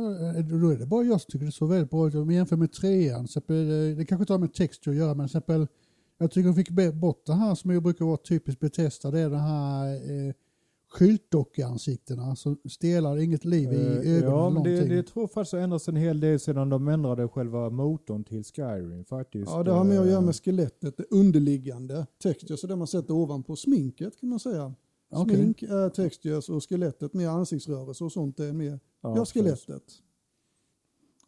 då är det bara jag som tycker det såg väldigt bra ut. Om jag jämför med trean, exempel, det kanske inte har med texture att göra, men exempel, jag tycker de fick bort det här som ju brukar vara typiskt Bethesda, det är den här eh, skyltdockeansiktena som stelar inget liv i Eh, ögonen. Ja, men det, det tror faktiskt har ändrats en hel del sedan de ändrade själva motorn till Skyrim faktiskt. Ja, det har med att göra Eh, med skelettet, det underliggande. Textures det man sätter ovanpå sminket kan man säga. Smink är textures och skelettet mer ansiktsrörelse och sånt är mer, ja, precis. skelettet.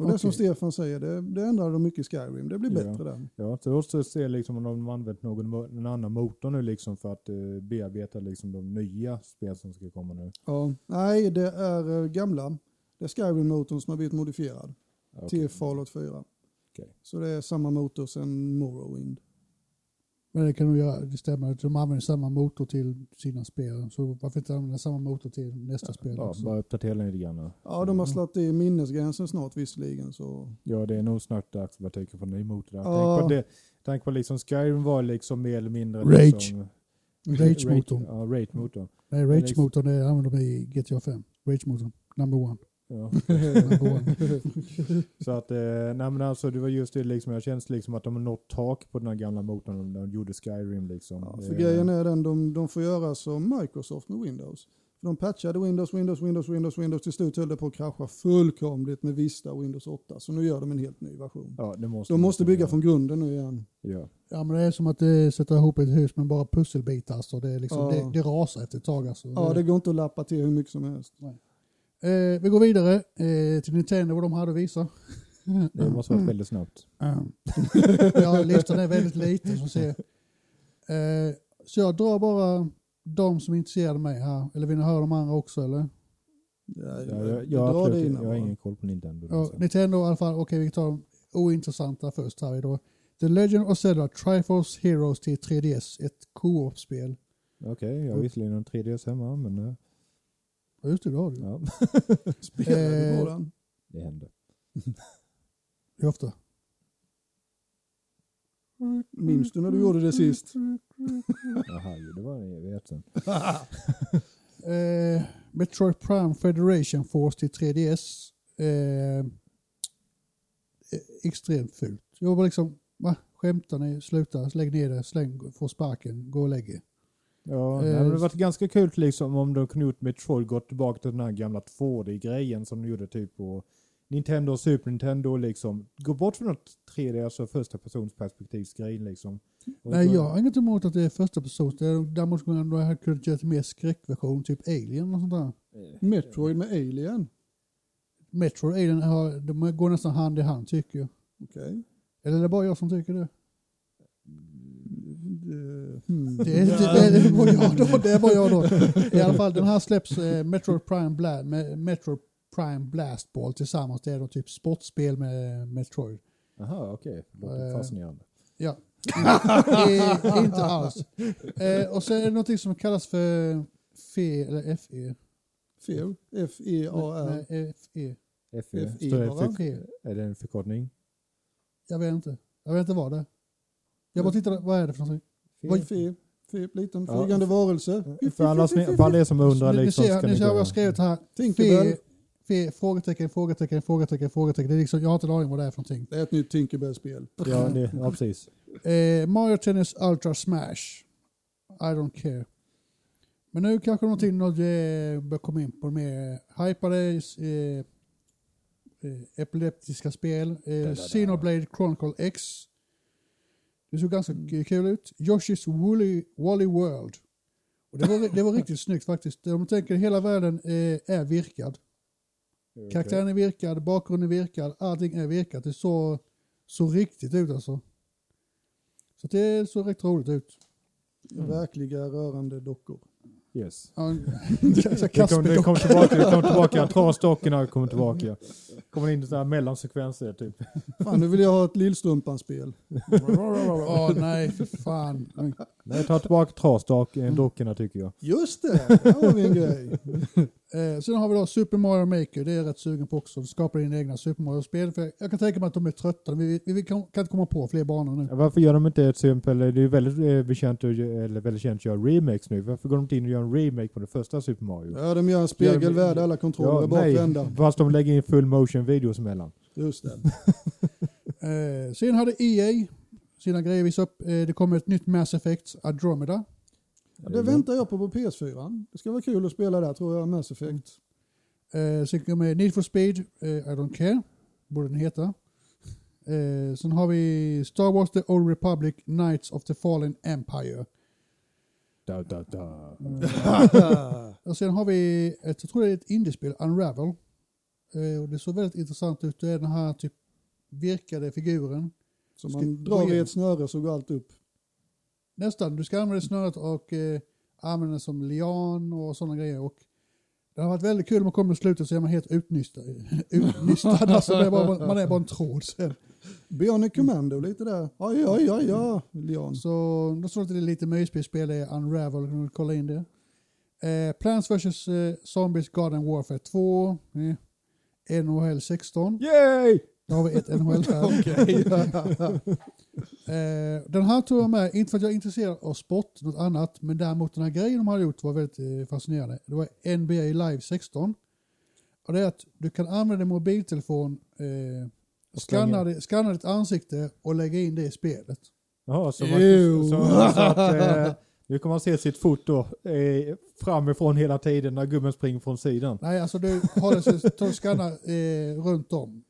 Och det Okej. som Stefan säger, det, det ändrade de mycket i Skyrim. Det blir Ja. bättre där. Ja, så också se liksom om de har använt någon, en annan motor nu liksom för att uh, bearbeta liksom de nya spel som ska komma nu. Ja, nej, det är eh, gamla. Det är Skyrim-motorn som har blivit modifierad Okej. till Fallout 4. Okej. Så det är samma motor som Morrowind. Men det kan de göra, det stämmer. De använder samma motor till sina spel. Så varför inte använda samma motor till nästa spel Ja, också? bara uppdatera lite grann. Ja, de har slagit i minnesgränsen snart visserligen. Så. Ja, det är nog snart dags att tänka på en ny motor. där. Ja. Tänk på det. Tänk på liksom Skyrim var liksom mer eller mindre... Rage. Liksom, Rage-motorn. Ja, Rage-motorn. Nej, Rage-motorn det använder de i GTA 5. Rage-motorn, number one. Ja. Så att, eh, nej men alltså det var just det liksom, jag känns liksom att de har nått tak på den här gamla motorn när de gjorde Skyrim liksom. Ja, för Eh, grejen är den, de, de får göra som Microsoft med Windows. För de patchade Windows, Windows, Windows, Windows, Windows. Till slut höll det på att krascha fullkomligt med Vista och Windows 8. Så nu gör de en helt ny version. Ja, det måste De måste bygga göra. från grunden nu igen. Ja. Ja men det är som att eh, sätta ihop ett hus med bara pusselbitar. Så det, är liksom, Ja. det, det rasar efter ett tag. Alltså. Ja, det går inte att lappa till hur mycket som helst. Eh, vi går vidare eh, till Nintendo vad de hade att visa. Det måste vara väldigt snabbt. Mm. ja, listan är väldigt liten som ser. Eh, så jag drar bara de som intresserade mig här. Eller vill ni höra de andra också eller? Ja, Ja, jag, jag, jag, jag innan har ingen koll på Nintendo. Ja, alltså. Nintendo i alla fall, okej vi tar de ointressanta först här då. The Legend of Zelda Triforce Heroes till 3DS, ett co-op-spel. Okej, jag har visserligen en 3DS hemma, men eh, Ja, Just det, det har du. ja, Spelar du Eh, den? det händer. Hur ofta? Minns du när du gjorde det sist? Jaha, ju, det var en evighet sedan. Eh, Metroid Prime Federation Force till 3DS. Eh, eh, extremt fult. Jag var liksom, va? Skämtar ni? Sluta, lägg ner det, släng, få sparken, gå och lägg er. Ja, Eh, nej, men det hade varit ganska kul liksom om de kunde gjort Metroid gått tillbaka till den här gamla 2D-grejen som de gjorde typ på Nintendo och Super Nintendo liksom. Gå bort från något 3D, alltså första persons perspektivsgrej liksom. Nej, jag har inget emot att det är första person. Det är- Däremot skulle man ha kunnat göra mer skräckversion, typ Alien och sånt där. Metroid med Alien? Metro och Alien har, de går nästan hand i hand tycker jag. Okej. Eller är det bara jag som tycker det? Det- hmm. Det det, det är bara jag då. Det bara jag då. I alla fall, den här släpps eh, Metroid Prime, Bla, med Metroid Prime Blast Ball tillsammans. Det är då typ sportspel med Metroid. Jaha, okej. Låter Eh, fascinerande. Ja. eh, inte alls. Eh, och sen är det någonting som kallas för FE, eller FE. Fel. F-E-A-R. Nej, FE. FE. Det för, är det en förkortning? Jag vet inte. Jag vet inte vad det är. Jag bara tittade, vad är det för någonting? Vad- Fe. Fe. Liten Ja. flygande varelse. För alla, som, för alla er som undrar ni, liksom. ni ser, ska ni ser vad jag har skrivit här. Tinkerbell. Fe, frågetecken, frågetecken, frågetecken, frågetecken. Det är liksom, jag har inte en aning vad det är för någonting. Det är ett nytt Tinkerbell-spel. Ja, det, ja, precis. Eh, Mario Tennis Ultra Smash. I don't care. Men nu kanske någonting något, eh, börjar komma in på mer hypade eh, eh, epileptiska spel. Eh, Xenoblade Chronicle X. Det såg ganska k- kul ut. Yoshi's Woolly, Wally World. Och det, var, det var riktigt snyggt faktiskt. Om man tänker hela världen eh, är virkad. Karaktären är virkad, bakgrunden är virkad, allting är virkat. Det såg så riktigt ut alltså. Så det såg rätt roligt ut. Verkliga rörande dockor. Yes. Ja, Det kom, det Kasper kom tillbaka, det kom tillbaka. Trasdockorna kom tillbaka. Kommer in i sådana här mellansekvenser typ. Fan, nu vill jag ha ett Lillstrumpan-spel. Åh nej, för fan. Nej, ta tillbaka trasdockorna tycker jag. Just det, där har vi en grej. Eh, sen har vi då Super Mario Maker, det är jag rätt sugen på också. Skapa dina egna Super Mario-spel. För jag kan tänka mig att de är trötta, vi, vi, vi kan, kan inte komma på fler banor nu. Ja, Varför gör de inte ett exempel, det är ju väldigt eh, bekänt, eller väldigt känt att göra remakes nu. Varför går de inte in och gör en remake på det första Super Mario? Ja, de gör en spegelvärld, alla kontroller är bakvända. fast de lägger in full motion videos emellan. Just det. Eh, sen hade EA sina grejer visat upp. Eh, det kommer ett nytt Mass Effect Andromeda. Ja, det väntar jag på på PS4. Det ska vara kul att spela där tror jag, Mass Effect. Eh, sen kommer Need for Speed, eh, I don't care, borde den heta. Eh, sen har vi Star Wars The Old Republic, Knights of the Fallen Empire. Da, da, da. Och sen har vi, ett, jag tror det är ett indiespel, Unravel. Eh, och det såg väldigt intressant ut. Det är den här typ virkade figuren. Ska- man drar i ett snöre så går allt upp. Nästan, du ska använda snöret och eh, använda det som lian och sådana grejer. Och Det har varit väldigt kul om man kommer till slutet så är man helt utnystad. utnystad alltså, är bara, man är bara en tråd sen. Bionic Commando lite där. Oj, oj, oj, oj, Leon. Så då står det lite myspelspel, det är Unravel, kan du kolla in det. Eh, Plants vs eh, Zombies Garden Warfare 2. Eh, NHL 16. Yay! Då har vi ett NHL här. eh, den här tog jag med, inte för att jag är intresserad av sport, något annat, men däremot den här grejen de har gjort var väldigt eh, fascinerande. Det var NBA Live 16. Och det är att du kan använda din mobiltelefon, eh, skanna, di- skanna ditt ansikte och lägga in det i spelet. Jaha, så, man, så, så att, eh, nu kommer man se sitt foto eh, framifrån hela tiden när gubben springer från sidan. Nej, alltså du har det så tar du skanna eh, runt om.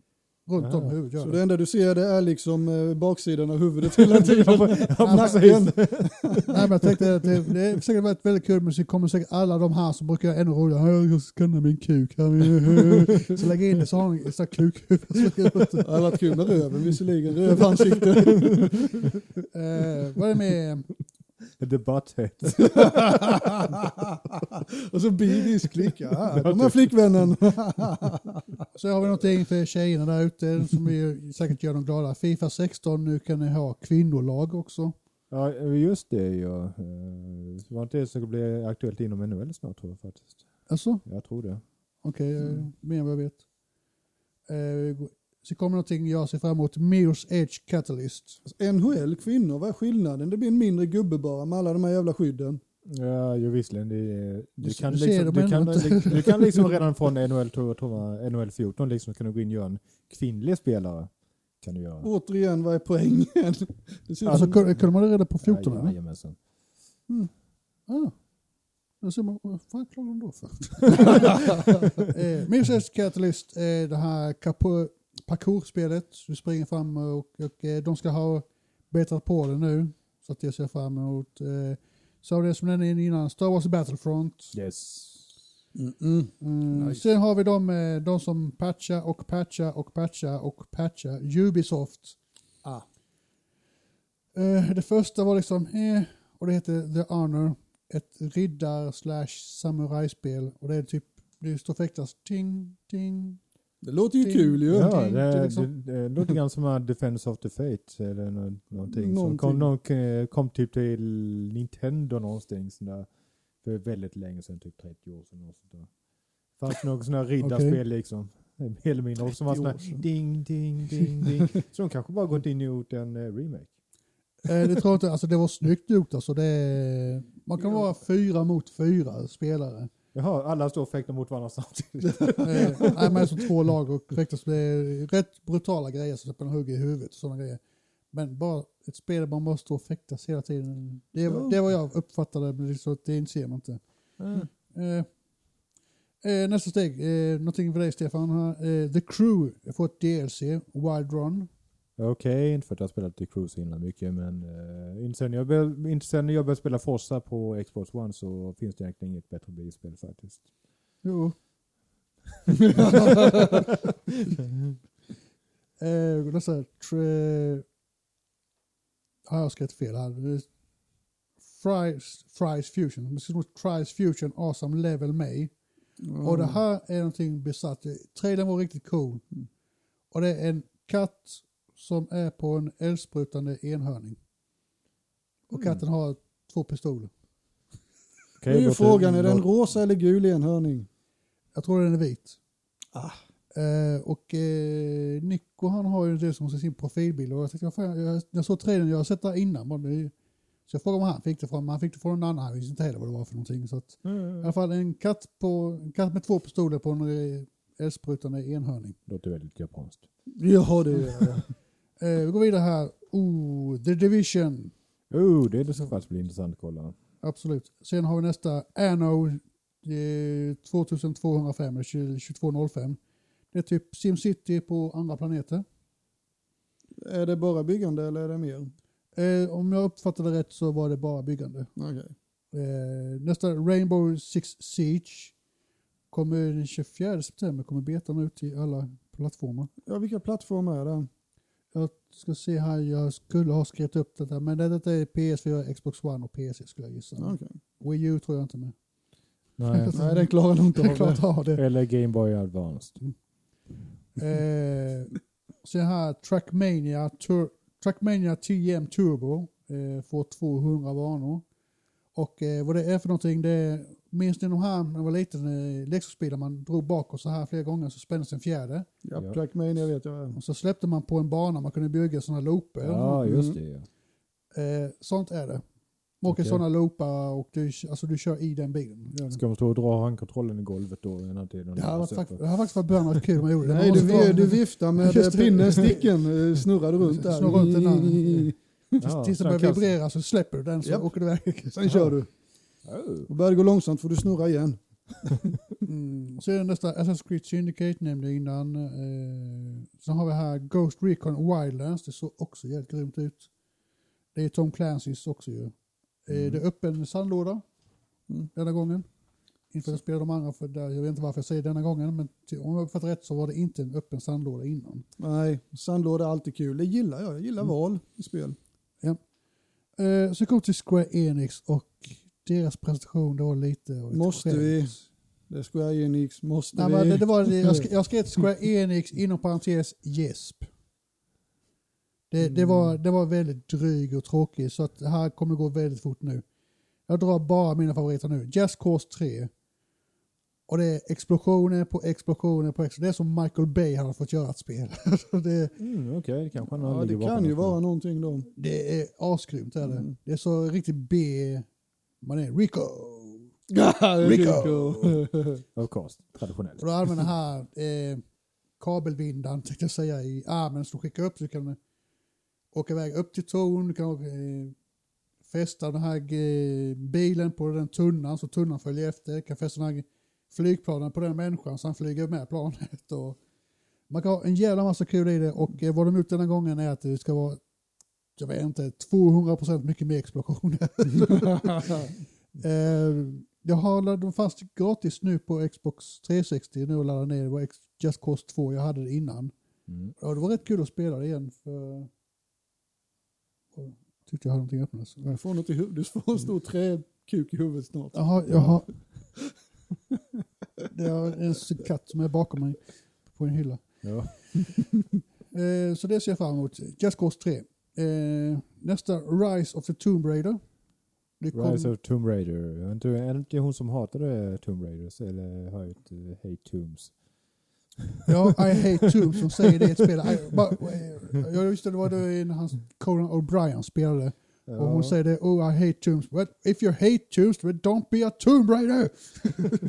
Runt om huvudet Så det. enda du ser det är liksom eh, baksidan av huvudet hela tiden. Nacken. Nej, men jag tänkte att det, det är säkert varit väldigt kul men så kommer säkert alla de här som brukar göra ännu roligare. "Ja, Jag skannar min kuk här. Så lägg in det så har ett sånt kukhuvud. Det hade varit kul med röven visserligen. Rövansikte. Eh, vad är det med? The butthead. Och så bibis klicka. De här flickvännen. Så har vi någonting för tjejerna där ute som vi säkert gör dem glada. Fifa 16, nu kan ni ha kvinnolag också. Ja, just det ja. Eh, så var inte det som blir aktuellt inom NHL snart tror jag faktiskt. Alltså, Jag tror det. okej, eh, mer än vad jag vet. Så kommer någonting jag ser fram emot. Mirror's Edge Catalyst. NHL, kvinnor, vad är skillnaden? Det blir en mindre gubbe bara med alla de här jävla skydden. Ja, ju visserligen. Du, Du kan liksom, du, kan, du kan liksom redan från NHL, tror jag, jag, NHL 14 liksom kan du gå in och göra en kvinnlig spelare. Kan du göra. Återigen, vad är poängen? Det Alltså som- kunde man det redan på 14 Ja? Jajamensan. Ah. Då ser man, vad fan klarar de då för? eh, Mirror's Catalyst är det här kapo- parkourspelet. Du springer fram och, och eh, de ska ha betat på det nu. Så att det ser jag fram emot. Eh, så det som den är innan, Star Wars Battlefront. Yes. Mm, Nice. Sen har vi de, eh, de som patchar och patchar och patchar och patchar. Ubisoft. Ah. Eh, det första var liksom, eh, och det heter The Honor. Ett riddar slash samurajspel. Och det är typ, det står fäktas ting, ting. Det låter ju kul ju. Ja, det, det det, liksom- det, låter ganska som Defense of the Fate eller nå, någonting. Som Någonting. kom, någon, eh, kom typ till Nintendo någonstans där, för väldigt länge sedan, typ 30 år sedan. Där. Fanns något sånt här riddarspel Okej. liksom. Mer eller mindre. Och som var sån 30 år här sedan. ding, ding, ding, ding. Så de kanske bara gått in och gjort en eh, remake. Eh, det tror jag inte, alltså det var snyggt gjort alltså. Det man kan vara fyra mot fyra spelare. Jaha, alla står och fäktar mot varandra samtidigt. Eh, nej, men som två lag och fäktas. Det är rätt brutala grejer, så att man hugger i huvudet och sådana grejer. Men bara ett spel där man måste stå och fäktas hela tiden. Det, var- det var jag uppfattade, men det, är så att det inser man inte. Eh, eh, nästa steg, eh, någonting för dig Stefan. här. Eh, The Crew får ett DLC, Wild Run. Okej, inte för att jag har spelat The Cruise så himla mycket, men uh, inte, sen jag bör, inte sen jag började spela Forza på Xbox One så finns det egentligen inget bättre bilspel faktiskt. Jo. eh, nästa, tre, har jag skrivit fel här. Fries, Fries Fusion. Det ska stå Fries Fusion Awesome Level May. Och det här är någonting besatt. Trailern var riktigt cool. Och det är en katt som är på en eldsprutande enhörning. Och katten har två pistoler. Då är ju frågan, är den rosa eller gul enhörning? Jag tror den är vit. Ah. Eh, och eh, Nico han har ju det som sin profilbild. Och jag, tänkte, fan, jag, jag såg trailern, jag har sett det innan. bara nu. Så jag frågade om han fick det från, men han fick det från någon annan. Han visste inte heller vad det var för någonting. Så att, I alla fall en katt, på, en katt med två pistoler på en eh, eldsprutande enhörning. Låter väldigt japanskt. Ja, det är det. Eh, vi går vidare här. Oh, The Division. Oh, det är så faktiskt blir intressant att kolla. Absolut. Sen har vi nästa Anno eh, 2205 eller 20- 2205. Det är typ SimCity på andra planeter. Är det bara byggande eller är det mer? Eh, om jag uppfattade rätt så var det bara byggande. Okej. Eh, nästa Rainbow Six Siege kommer den 24 september. Kommer betan ut i alla plattformar. Ja, vilka plattformar är det? Jag ska se här, jag skulle ha skrivit upp det där. Men detta är PS4, Xbox One och PC skulle jag gissa. Okej. Wii U tror jag inte med. Nej. Nej, den klarar nog inte av av det. Eller Game Boy Advanced. Eh, sen här Trackmania, Tur Trackmania TM Turbo eh, får 200 banor. Och eh, vad det är för någonting, det är, minns ni de här när man var liten, eh, leksaksbilar man drog bakåt så här flera gånger så spändes en fjärde. Ja, Ja. Trackmania vet jag. Och så släppte man på en bana, man kunde bygga sådana looper. Ja, just det. Ja. Eh, sånt är det. Man åker Okej. sådana loopar och du, alltså du kör i den bilen. Ska man stå och dra handkontrollen i golvet då? Ena tiden Det har, varit, fakt- det har faktiskt varit början varit kul man gjorde det. Nej, du, du viftar med pinnen, sticken, eh, snurrar du runt där. Snurrar runt den där. Tills det sen börjar vibrera så släpper du den så åker du iväg. Sen kör du. Oh. Och börjar det gå långsamt får du snurra igen. Mm. Så är det nästa Assassin's Creed Syndicate nämnde innan. Eh, sen har vi här Ghost Recon Wildlands. Det såg också jävligt grymt ut. Det är Tom Clancy's också ju. Eh, Mm. Det är öppen sandlåda Mm. denna gången. Inför att spela de andra, för där, jag vet inte varför jag säger denna gången, men till, om jag har fått rätt så var det inte en öppen sandlåda innan. Nej, sandlåda är alltid kul. Det gillar jag. Jag gillar Mm. val i spel. Eh, så vi till Square Enix och deras presentation, det var lite... ett Måste skämt. vi? Det är Square Enix. Måste Nej, vi? men det, det var, det, jag, skrev, jag skrev till Square Enix inom parentes GESP. Det, det, var, det var väldigt dryg och tråkig så att det här kommer gå väldigt fort nu. Jag drar bara mina favoriter nu. Just Cause 3. Och det är explosioner på explosioner på explosioner. Det är som Michael Bay hade fått göra ett spel. Det, Mm, Okej, det kanske han Ja, det kan ju vara någonting då. det är asgrymt. Är det. Mm. det är så riktigt B... Man är Rico. Rico! Of course, traditionellt. Och då använder här eh, kabelvindan tänkte jag säga i armen som skickar upp så du kan åka iväg upp till torn, du kan åka, eh, fästa den här eh, bilen på den tunnan så tunnan följer efter, du kan fästa den här flygplanen på den människan så han flyger med planet. Och man kan ha en jävla massa kul i det och eh, vad de gjort denna gången är att det ska vara jag vet inte, 200% mycket mer explosioner. Eh, jag har laddat fast gratis nu på Xbox 360 nu och laddat ner. Det var Just Cause 2, jag hade det innan. Mm. Ja, det var rätt kul att spela det igen för... och tyckte jag hade någonting öppnat. Du får, något i huvudet. du får en stor träkuk i huvudet snart. Jaha, jag har... Det är en katt som är bakom mig på en hylla. Ja. Eh, så det ser jag fram emot. Just Cause 3. Eh, nästa, Rise of the Tomb Raider. Det kom- Rise of Tomb Raider. Inte, är det inte hon som hatade Tomb Raiders? Eller har ett uh, Hate Tombs? Ja, I Hate Tombs som säger det i ett spel. I, bara, eh, jag visste det var det när han, Conan O'Brien spelade. Och hon säger det, oh I hate tombs. But if you hate tombs, then don't be a tomb raider.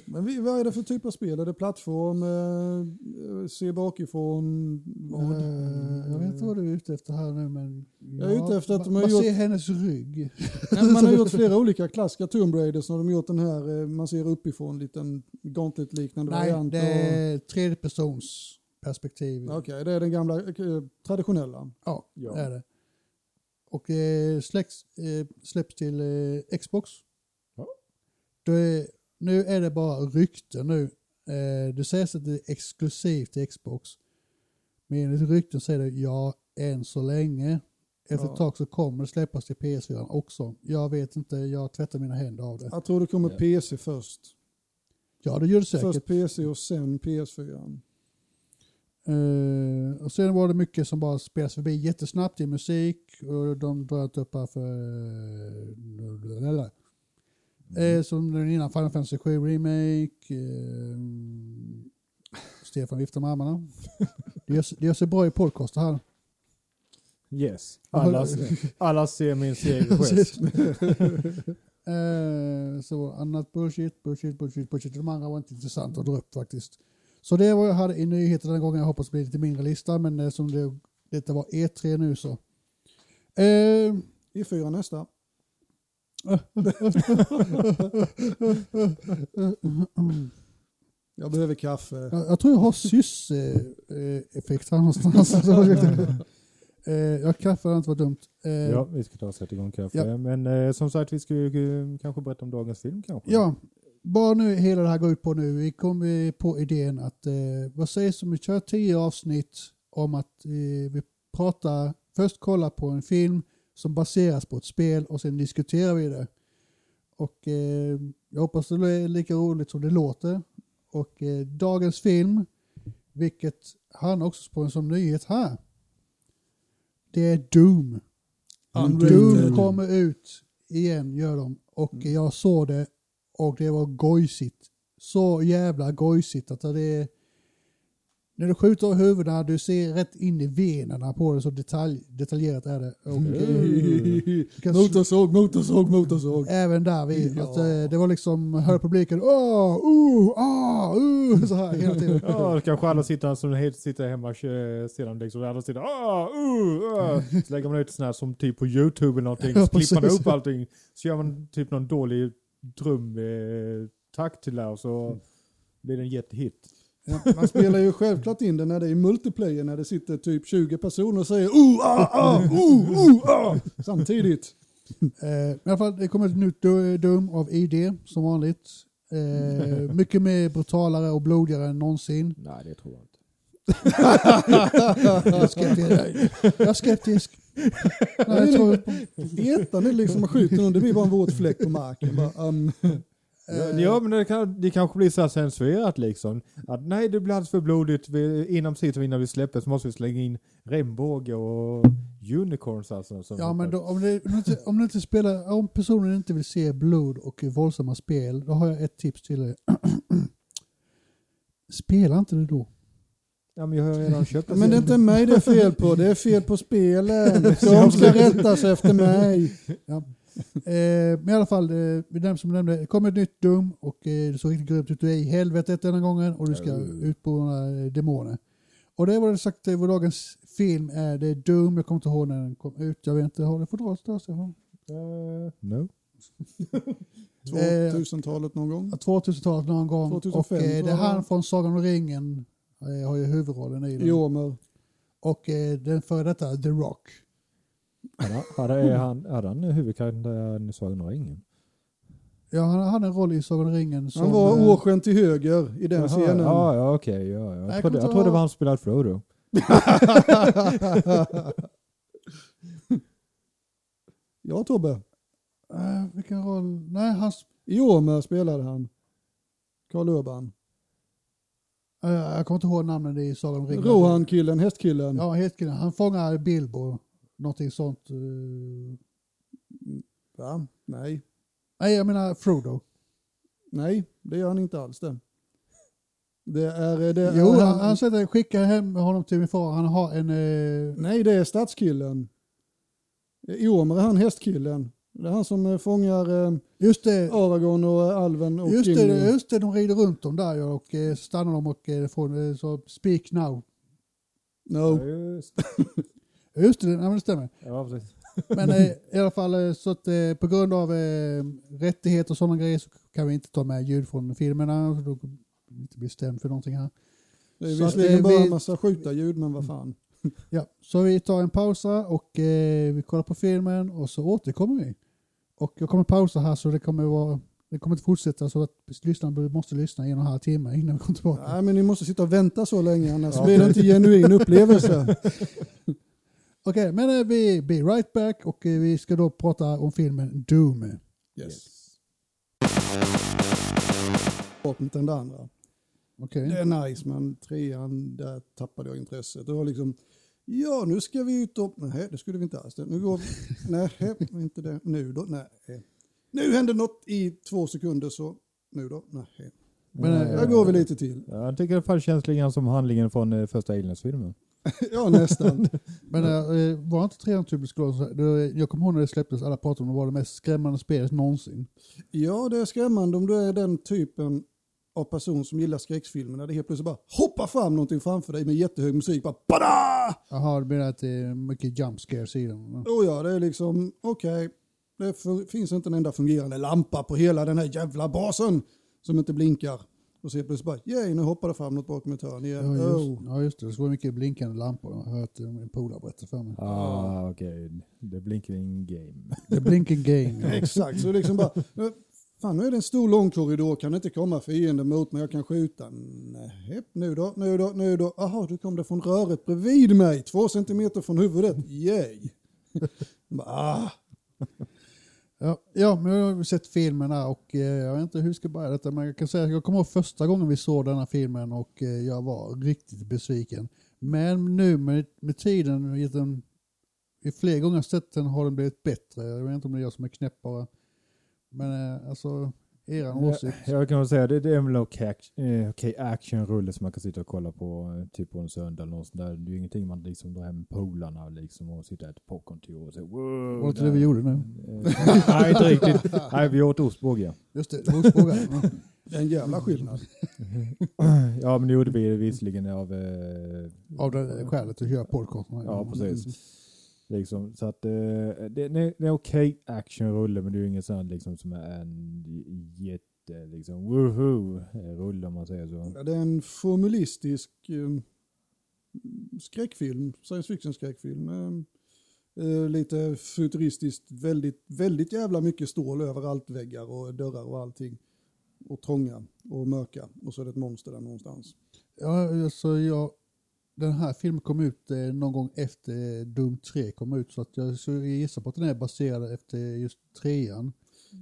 Men vi, vad är det för typ av spel? Är det plattform? Eh, se bakifrån? Vad? Eh, jag vet inte vad du är ute efter här nu men... Jag är ute efter att de har man gjort- ser hennes rygg. Nej, Man har gjort flera olika klassiska Tomb Raiders. När de gjort den här, eh, man ser uppifrån, en liten Gauntlet-liknande Nej, variant. det och- är tredje persons perspektiv. Okej, det är den gamla eh, traditionella. Ja, Ja. det är det. Och eh, släcks, eh, släpps till eh, Xbox. Ja. Då är, nu är det bara rykten nu. Eh, det sägs att det är exklusivt till Xbox. Men enligt rykten säger det ja, än så länge. Efter Ja. ett tag så kommer det släppas till PS4 också. Jag vet inte, jag tvättar mina händer av det. Jag tror det kommer Ja. PC först. Ja, det gör det säkert. Först PC och sen PS4. Eh, och sen var det mycket som bara spelas förbi jättesnabbt i musik och de drar inte upp här för... Mm. Eh, som den innan Final Fantasy 7 Remake. Eh, Stefan viftar med armarna. Det gör, det gör sig bra i podcast här. Yes. Alla, alla ser min segergest. Eh, så annat bullshit, bullshit, bullshit, bullshit. De andra var inte intressanta att dra upp faktiskt. Så det var jag hade i nyheter den gången. Jag hoppas det blir lite mindre lista, men eh, som det, detta var E3 nu så. Eh, I4 nästa. Jag behöver kaffe. jag, jag tror jag har sys-effekt här någonstans. eh, jag kaffe har inte varit dumt. Eh, Ja, vi ska ta och sätta igång kaffe. Ja. Men eh, som sagt, vi ska ju eh, kanske berätta om dagens film kanske. Ja, bara nu hela det här går ut på nu. Vi kom eh, på idén att eh, vad sägs om vi kör tio avsnitt om att eh, vi pratar, först kollar på en film som baseras på ett spel och sen diskuterar vi det. Och eh, Jag hoppas det är lika roligt som det låter. Och eh, dagens film, vilket han också spår som nyhet här. Det är Doom. Unrated. Doom kommer ut igen, gör de. Och jag såg det och det var gojsigt. Så jävla gojsigt att det är... När du skjuter av huvudena, du ser rätt in i venerna på det, så detalj, detaljerat är det. Och, kan- Motorsåg, motorsåg, motorsåg. Även där vi, Ja. att, eh, det var liksom, hör publiken, åh, uh, ah, uh, så här hela tiden. Ja, kanske alla sitter som helt sitter hemma sedan liksom. Alla sitter ah, uh, uh. Så lägger man ut sån här som typ på YouTube eller någonting. Ja, Så klipper man upp allting. Så gör man typ någon dålig drum eh, till det och så blir det en jättehit. Ja, man spelar ju självklart in det när det är multiplayer, när det sitter typ 20 personer och säger oh, ah, ah, oh, oh, ah, samtidigt. Eh, I alla fall, det kommer ett nytt Do- Doom av ID som vanligt. Eh, mycket mer brutalare och blodigare än någonsin. Nej, det tror jag inte. Jag är skeptisk. Jag är skeptisk. Nej, tror, Ettan är liksom, man skjuter någon, det blir bara en våt fläck på marken. Bara, um, Ja, ja, men det, kan, det kanske blir så här censurerat liksom. Att nej, det blir alldeles för blodigt. Vi, inom sidan innan vi släpper så måste vi slänga in regnbåge och unicorns alltså. ja, men då, om, det, om, det inte, om, det inte spelar, om personen inte vill se blod och våldsamma spel, då har jag ett tips till er. Spela inte det då. Ja, men jag har redan köpt men det är inte mig det är fel på, det är fel på spelen. De ska rättas efter mig. Ja. Eh, men i alla fall, eh, som nämnde, det kommer ett nytt Doom och eh, det såg riktigt grymt ut. Du är i helvetet denna gången och du ska Oh. utplåna eh, demoner. Och det var det sagt, eh, vår dagens film är det är Doom, jag kommer inte ihåg när den kom ut, jag vet inte, har det fått dras där? Uh, no. 2000-talet någon gång. 2000-talet någon gång. 2005, och eh, det är han från Sagan om ringen eh, har ju huvudrollen i den. Åmer. Och eh, den före detta The Rock. Hade, han, hade han huvudkaraktären i Sagan om ringen? Ja, han hade en roll i Sagan om ringen som... Han var eh, årsken till höger i den Jaha, scenen. Ja, ja okej. ja, ja. Jag, Jag trodde, jag trodde det var han som spelade Frodo. ja Tobbe, eh, vilken roll? Nej, han... i Åmer spelade han. Karl Urban. Eh, jag kommer inte ihåg namnen i Sagan om ringen. Rohan-killen, hästkillen. Ja, helt killen. Han fångar Bilbo. Någonting sånt. eh. Va? Nej. Nej, jag menar Frodo. Nej, det gör han inte alls det. Det är... Det är Jo, han, han sätter, skickar hem honom till min far. Han har en... Eh, Nej, det är stadskillen. I Åmer är han hästkillen. Det är han som eh, fångar eh, just det. Aragorn och eh, Alven och Just Gimli. det, just det, de rider runt dem där och eh, stannar dem och eh, får eh, så speak now. No. Ja, just. Just det, nej, men det stämmer. Ja, precis. Men eh, i alla fall så att eh, på grund av eh, rättigheter och sådana grejer så kan vi inte ta med ljud från filmerna. Så då kommer vi inte bli stämd för någonting här. Det är Så visserligen eh, bara vi- en massa skjutarljud, men vad fan. Ja, så vi tar en pausa och eh, vi kollar på filmen och så återkommer vi. Och jag kommer pausa här så det kommer vara det kommer inte fortsätta så att lyssnarna måste lyssna i en och en halv timme innan vi kommer tillbaka. Nej, men ni måste sitta och vänta så länge, annars Ja. blir det inte genuin upplevelse. Okej, men eh, vi be right back och eh, vi ska då prata om filmen Doom. Yes. Än det andra. Okej. Det är nice, men trean, där tappade jag intresset. Det var liksom, ja nu ska vi ut och, nej det skulle vi inte alls. Nu går vi, nej inte det, nu då, nej. Nu händer något i två sekunder så, nu då, nej. Men, eh, Där går vi lite till. Ja, jag tycker det känns lite grann som handlingen från eh, första Aliens-filmen. Ja nästan. Men äh, var inte trean typiskt Jag kommer ihåg när det släpptes, alla pratade om det var det mest skrämmande spelet någonsin. Ja det är skrämmande om du är den typen av person som gillar skräckfilmer när det helt plötsligt bara hoppar fram någonting framför dig med jättehög musik. Bara Bada! Jaha, det menar att det är mycket jump scares i den. Oh ja, det är liksom, okej, det fu- finns inte en enda fungerande lampa på hela den här jävla basen som inte blinkar. Och så helt plötsligt bara, yay, nu hoppar det fram något bakom ett hörn igen. Ja Oh. just, ja just det, det var mycket blinkande lampor. Jag har hört eh, en polare berätta för mig. Ah, okej. The Blinking Game. The blinking game. Exakt, så liksom bara, eh, fan nu är det en stor lång korridor, kan det inte komma fienden mot mig, jag kan skjuta. Nej, nu då, nu då, nu då. Jaha, du kom det från röret bredvid mig, två centimeter från huvudet, yay. ah. Ja, ja, men jag har sett filmerna och eh, jag vet inte hur jag ska börja detta, men jag kan säga att jag kommer ihåg första gången vi såg denna filmen och eh, jag var riktigt besviken. Men nu med, med tiden, i fler gånger sett den har den blivit bättre. Jag vet inte om det är jag som är knäpp bara. Men eh, alltså, eran åsikt. Jag, jag kan väl säga det, det är en okej action, eh, okej actionrulle som man kan sitta och kolla på eh, typ på en söndag eller något sånt där. Det är ju ingenting man liksom drar hem med polarna liksom och sitter och äter popcorn till och så wow, Var det det vi gjorde nu? Nej, inte riktigt. Nej, vi åt ostbågar. Just det. Ja. Det är en jävla skillnad. Ja, men det gjorde vi visserligen av... Eh, Av det skälet att göra podcasten. Ja, precis. Liksom, så att eh, det, det är en okej actionrulle, men det är ju inget sånt liksom som är en jätte liksom woohoo rulle om man säger så. Ja, Det är en formulistisk eh, skräckfilm, science fiction skräckfilm. Eh, eh, lite futuristiskt, väldigt, väldigt jävla mycket stål överallt, väggar och dörrar och allting. Och trånga och mörka. Och så är det ett monster där någonstans. Ja, alltså jag, den här filmen kom ut eh, någon gång efter Doom 3 kom ut så att jag, gissar på att den är baserad efter just trean.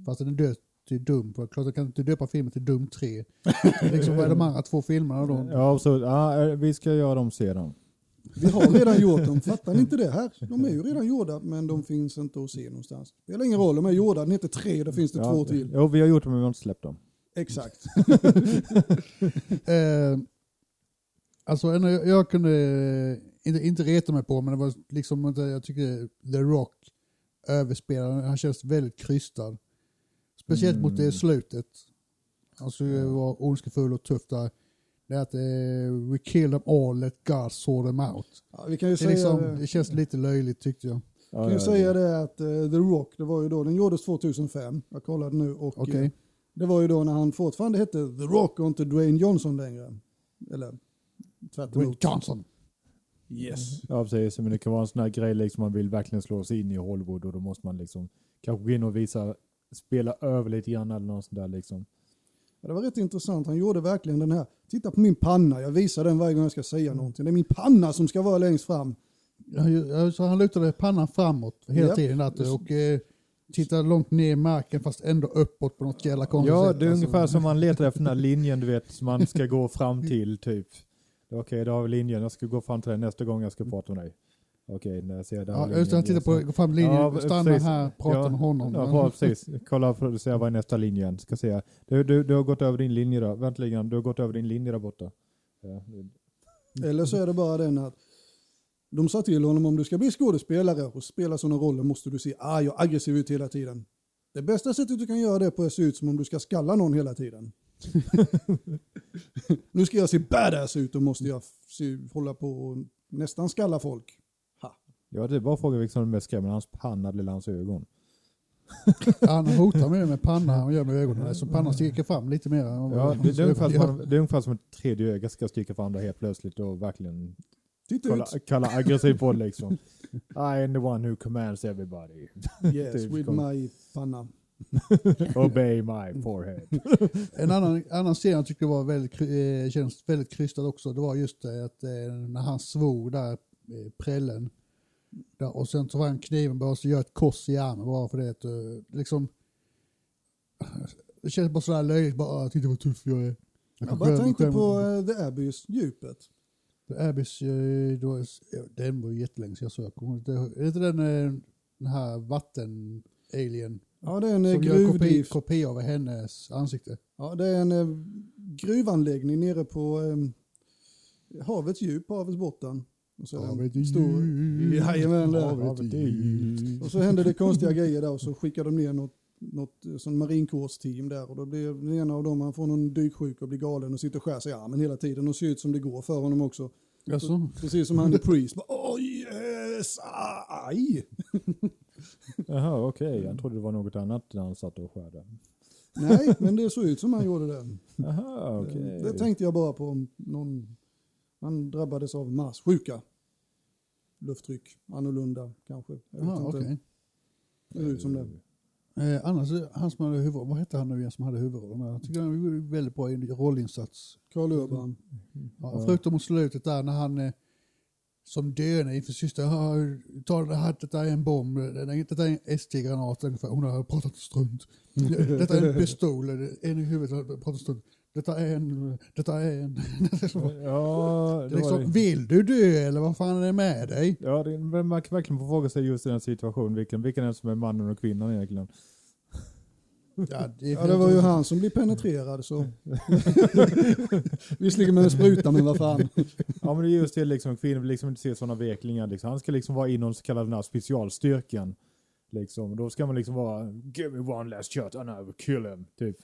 Fast den är döpt till Doom. För klart jag kan inte döpa filmen till Doom 3. liksom vad är de andra två filmerna då? Ja, så, ja, eh, vi ska göra dem sedan. Vi har redan gjort dem, fattar ni inte det här? De är ju redan gjorda, men de finns inte att se någonstans. Spelar ingen roll, de är gjorda, den heter tre, då finns det Ja, två till. Jo, vi har gjort dem men vi har inte släppt dem. Exakt. Eh, alltså en- jag, jag kunde eh, inte, inte reta mig på men det var liksom inte, jag tycker The Rock överspelar, han känns väldigt krystad. Speciellt mot det Mm. slutet. Alltså det var ondskefull och tuff där. Det är att eh, we kill them all, let God sort them out. Ja, vi kan ju Det, säga, liksom, det känns lite löjligt tyckte jag. Ja, kan ju ja, säga det att eh, The Rock, det var ju då, den gjordes 2005. Jag kollade nu och Okej. eh, det var ju då när han fortfarande hette The Rock och inte Dwayne Johnson längre. Eller. Dwayne Johnson. Yes. Ja, precis. Men det kan vara en sån här grej liksom man vill verkligen slå sig in i Hollywood och då måste man liksom kanske gå in och visa, spela över lite grann eller något sånt där liksom. Ja, det var rätt intressant. Han gjorde verkligen den här. Titta på min panna. Jag visar den varje gång jag ska säga någonting. Det är min panna som ska vara längst fram. Ja, så han lutade pannan framåt hela Japp. tiden där, och eh, tittade långt ner i marken fast ändå uppåt på något jävla konstigt Ja, det är alltså. ungefär som man letar efter den här linjen du vet som man ska gå fram till typ. Okej, då har vi linjen. Jag ska gå fram till den nästa gång jag ska prata med dig. Okej, när jag ser den Ja, linjen. just det, han tittar på, går fram linjen, Ja, stannar precis. här, pratar Ja, med honom. Ja, bra, precis. Kolla för att se vad är nästa linjen. Ska se. Du, du, du har gått över din linje då. Vänta lite. Du har gått över din linje där borta. Ja, Eller så är det bara den att de sa till honom om du ska bli skådespelare och spela sådana roller måste du se arg och aggressiv ut hela tiden. Det bästa sättet du kan göra det på är att se ut som om du ska skalla någon hela tiden. nu ska jag se badass ut och måste jag se, hålla på och nästan skalla folk. Ha. ja, det är bara fråga vilken som är mest skrämmande. Hans panna eller hans ögon. Han hotar med med pannan han gör med ögonen, så pannan sticker fram lite mer. Ja, det, det, är ungefär som, det är ungefär som ett tredje öga ska sticka fram där helt plötsligt och verkligen Titta kalla, ut. kalla aggressiv på det liksom. I am the one who commands everybody. Yes, Typ with my panna. Obey my forehead. En annan, annan scen jag tyckte var väldigt, eh, känns väldigt krystad också, det var just det att eh, när han svor där, eh, prällen, där, och sen tog han kniven bara och gör ett kors i armen bara för det. Att, eh, liksom, det känns bara sådär löjligt, bara "Ah, titta vad tuff jag är. Jag Jag bara tänkte på uh, The Abyss, djupet. Abyss, eh, då, den var ju jättelänge sedan jag såg. Jag kommer inte ihåg- Är det inte den, eh, den här vatten-alien? Ja, det är en eh, Som gör kopi, gruvdrift. kopia av hennes ansikte. Ja, det är en eh, gruvanläggning nere på eh, havets djup, havets botten. Och så Havet är stor... djup. Jajamän. Havet djup. Och så händer det konstiga grejer där och så skickar de ner något, något eh, sån marinkårsteam där och då blir den ena av dem, han får någon dyksjuk och blir galen och sitter och skär sig i armen hela tiden och ser ut som det går för honom också. Jaså? Precis som han i Priest. Åh yes, aj! Jaha, okej. Jag trodde det var något annat när han satt och skärde. Nej, men det såg ut som han gjorde det. Jaha, okej. Det tänkte jag bara på om någon, han drabbades av marssjuka. Lufttryck, annorlunda kanske. Jag vet inte. okej. Det ser ut som det. Eh, annars, han som hade huvud, vad hette han nu igen som hade huvudrollen? Jag tycker han gjorde en väldigt bra rollinsats. Karl Urban. Ja, förutom mot slutet där när han, eh, som döende inför syster. "Ah, Ta det här, detta är en bomb, detta är en ST-granat ungefär. Hon har pratat strunt. Detta är en pistol, en i huvudet har pratat strunt. Detta är en, detta är en. Ja, Det liksom, det. vill du dö eller vad fan är det med dig? Ja, det, man kan verkligen få fråga sig just i den situationen, vilken, vilken är som är mannen och kvinnan egentligen? Ja, det, Ja, det var ju han som blev penetrerad så. Visserligen med en spruta, men vad fan. Ja men det är just det liksom, kvinnor vill liksom inte se sådana veklingar liksom. Han ska liksom vara inom så kallade den här specialstyrkan. Liksom. Då ska man liksom vara, give me one last shot and I will kill him. Typ.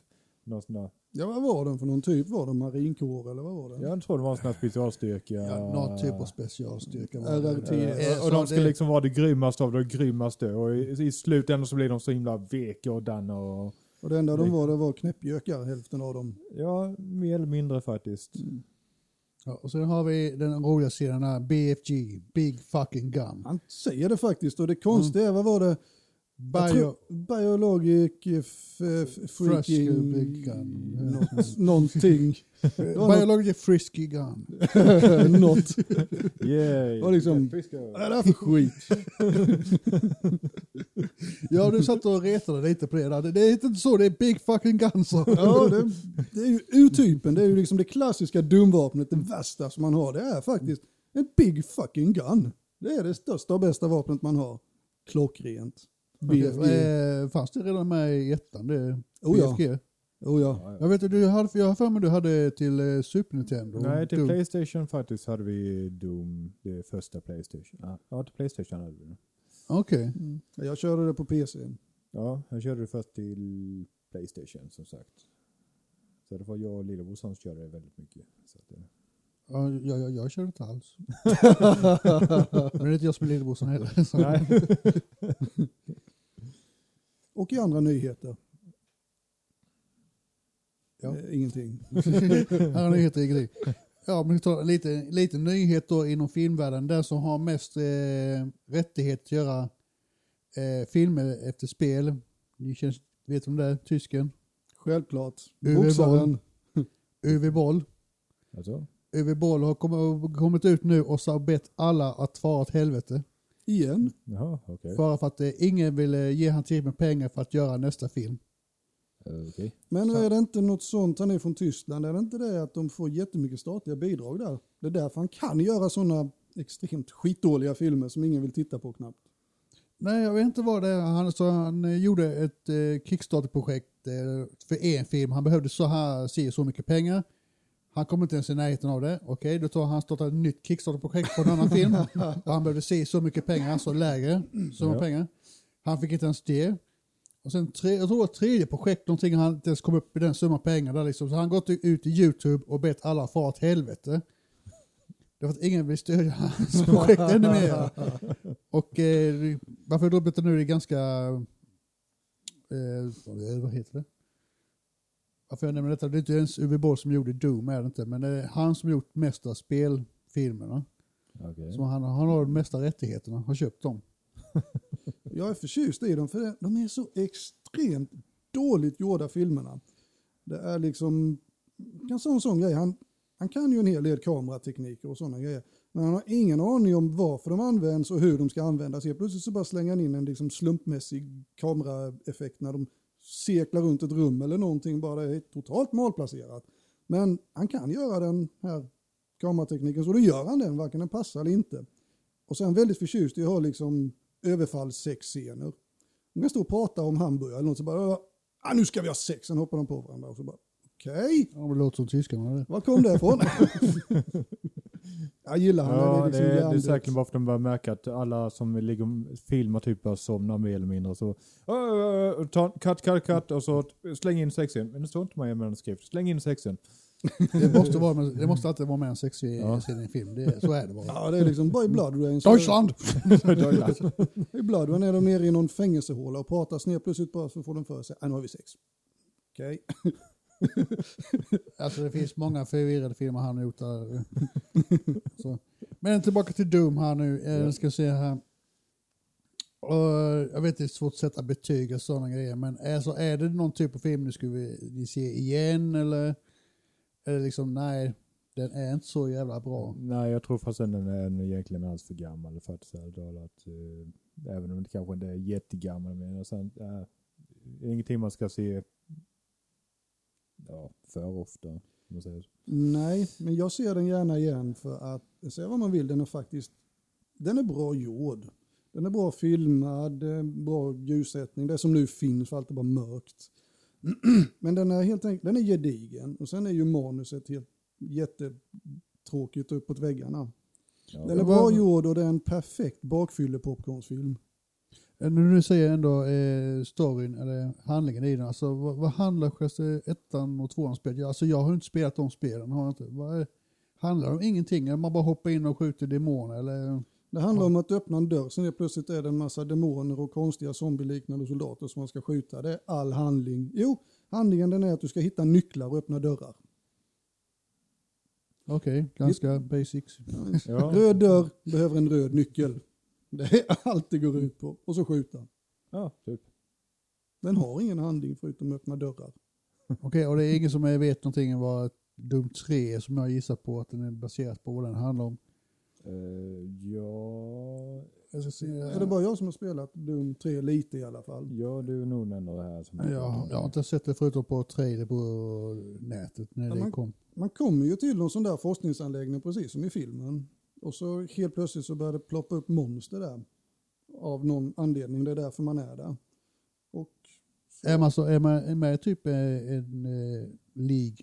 Någon sån där. Ja, vad var den för någon typ? Var det marinkår eller vad var det? Jag tror det var en sån här specialstyrka. ja, någon typ av specialstyrka. var det. RRT. Eh, och så de ska liksom vara det grymmaste av det grymmaste. Och i, i slutändan så blir de så himla veka och danna och... Och det enda de var, det var knäppjökar, hälften av dem. Ja, mer eller mindre faktiskt. Ja, och sen har vi den roliga sidan här, BFG, Big Fucking Gun. Han säger det faktiskt och det konstiga vad var det? Bio, Biologic f- f- Fresco freaking... Big Gun. Något, någonting. Biologic Frisky Gun. Något. Yay! Och liksom-. Vad är det här för skit? Ja, du satt och retade lite på det där. Det är inte så, det är Big Fucking Gun så. Ja, det, det är ju urtypen. Det är ju liksom det klassiska dumvapnet. Det värsta som man har. Det är faktiskt en big fucking gun. Det är det största och bästa vapnet man har. Klockrent. BFG. Eh, fanns det redan med i ettan? Det, Oh ja. BFG? Oh ja. Jag vet du hade, jag har för mig du hade till eh, Super Nintendo. Nej, till Doom. Playstation faktiskt hade vi Doom, det första Playstation. Ja, Ja, till Playstation hade vi det. Okej. Mm. Jag körde det på PC. Ja, jag körde det först till Playstation som sagt. Så det var jag och lillebrorsan som körde det väldigt mycket. Så att, eh, Ja, jag, jag, jag kör inte alls. Men det är inte jag som är lillebrorsan heller. Så. nej. Och i andra nyheter. Ja. Eh, ingenting. Har nyheter i grej. Ja, men tar lite, lite nyhet då inom filmvärlden. Den som har mest eh, rättighet att göra eh, filmer efter spel. Ni känns, vet om det är? Tysken. Självklart. Uwe Boxaren. Uwe Boll. Alltså, Uwe Boll har kommit, ut nu och så har bett alla att fara åt helvete. Igen. jaha. Bara för att eh, ingen ville ge han tillräckligt med pengar för att göra nästa film. Eh, okej. Men är det inte något sånt, han är från Tyskland, är det inte det att de får jättemycket statliga bidrag där? Det är därför han kan göra sådana extremt skitdåliga filmer som ingen vill titta på knappt. Nej, jag vet inte vad det är. Han, så han eh, gjorde ett eh, Kickstarter-projekt eh, för en film. Han behövde så här, se så mycket pengar. Han kom inte ens i närheten av det. Okej, då tar han startar ett nytt Kickstarter-projekt på en annan film. Och han behövde se så mycket pengar, alltså lägre summa Ja. pengar. Han fick inte ens det. Och sen tre, jag tror det var tredje projekt, någonting han inte ens kom upp i den summa pengar där liksom. Så han gått ut i YouTube och bett alla fara åt helvete. Det var att ingen vill stödja hans projekt ännu mer. Och eh, varför jag droppet nu är ganska... Eh, vad heter det? Varför jag nämner detta? Det är inte ens Uwe Boll som gjorde Doom, är det inte. Men det är han som gjort mest av spelfilmerna. Okej. Så han, han har de mesta rättigheterna, har köpt dem. Jag är förtjust i dem för de är så extremt dåligt gjorda filmerna. Det är liksom, en sån, sån grej, han, han kan ju en hel del kameratekniker och sådana grejer. Men han har ingen aning om varför de används och hur de ska användas. Helt plötsligt så bara slänger han in en liksom slumpmässig kameraeffekt när de cirklar runt ett rum eller någonting. Bara det är totalt malplacerat. Men han kan göra den här kameratekniken så då gör han den, varken den passar eller inte. Och sen väldigt förtjust i att ha liksom överfallssexscener. De kan stå och prata om hamburgare eller något så bara, ah, nu ska vi ha sex, sen hoppar de på varandra och så bara, okej, Ja, det låter som tyskarna. det. var kom det ifrån? Jag gillar han. Ja, är det, liksom är, det är säkert varför de börjar märka att alla som ligger filmar typ bara somnar mer eller mindre. Så, ta, cut, cut, cut och så släng in sexen. Men det står inte med manuskript. Släng in sexen. Det måste, vara, det måste alltid vara med en sexig Ja. scen i en film. Det, så är det bara. Ja, det är liksom bara i Blood Rain. så- Deutschland! I Blood Rain är de nere i någon fängelsehåla och pratar snett plötsligt bara så får de för sig, nu har vi sex. Okej. Alltså det finns många förvirrade filmer han har gjort där. Så. Men tillbaka till Doom här nu. Eh, Ja. ska se här. Och jag vet det är svårt att sätta betyg och sådana grejer. Men alltså, är det någon typ av film ni skulle vilja se igen eller? Är det liksom nej. den är inte så jävla bra. Nej, jag tror fast den är egentligen alls för gammal för att säga att uh, även om det kanske inte är jättegammal men sen, uh, ingenting man ska se ja, för ofta. Om man säger så. Nej, men jag ser den gärna igen för att, säga vad man vill, den är faktiskt, den är bra gjord. Den är bra filmad, bra ljussättning, det som nu finns för allt är bara mörkt. Men den är helt enkelt, den är gedigen och sen är ju manuset helt jättetråkigt uppåt väggarna. Ja, den är bra gjord och det är en perfekt bakfyllepopcornsfilm. Eh, när du säger ändå eh, storyn, eller handlingen i den, alltså vad, vad handlar ettan och tvåan spelet? Alltså jag har inte spelat de spelen, har jag inte. Vad är, handlar det om ingenting? Man bara hoppar in och skjuter demoner eller? Det handlar om att öppna en dörr, sen är plötsligt är det en massa demoner och konstiga zombieliknande soldater som man ska skjuta. Det är all handling. Jo, handlingen den är att du ska hitta nycklar och öppna dörrar. Okej, okay, ganska basics. Ja. Röd dörr behöver en röd nyckel. Det är allt det går ut på. Och så skjuta. Ja, typ. Den har ingen handling förutom att öppna dörrar. Okej, okay, och det är ingen som vet någonting om vad Dum 3 som jag gissar på att den är baserad på vad den handlar om. Uh, ja... Är det bara jag som har spelat Doom 3 lite i alla fall? Ja, du är nog den här som... Ja, jag har inte sett det förutom på trailer på nätet när man, det kom. Man kommer ju till någon sån där forskningsanläggning precis som i filmen. Och så helt plötsligt så börjar det ploppa upp monster där. Av någon anledning, det är därför man är där. Och så... Är man, så, är man är med typ en, en uh, League,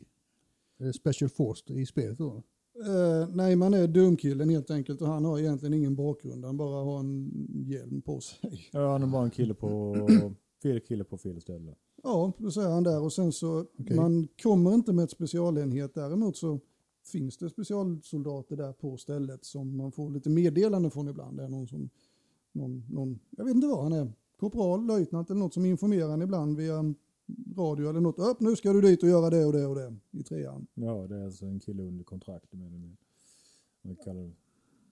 Special Force i spelet då? Uh, nej, man är dumkillen helt enkelt och han har egentligen ingen bakgrund. Han bara har en hjälm på sig. Ja, han är bara en kille på fel kille på fel ställe. Ja, då säger han där och sen så okay. man kommer inte med ett specialenhet. Däremot så finns det specialsoldater där på stället som man får lite meddelanden från ibland. Det är någon som, någon, någon, jag vet inte vad han är, korpral, löjtnant eller något som informerar en ibland via radio eller något. Upp, nu ska du dit och göra det och det och det i trean. Ja, det är alltså en kille under kontrakt med. Vad kallar det?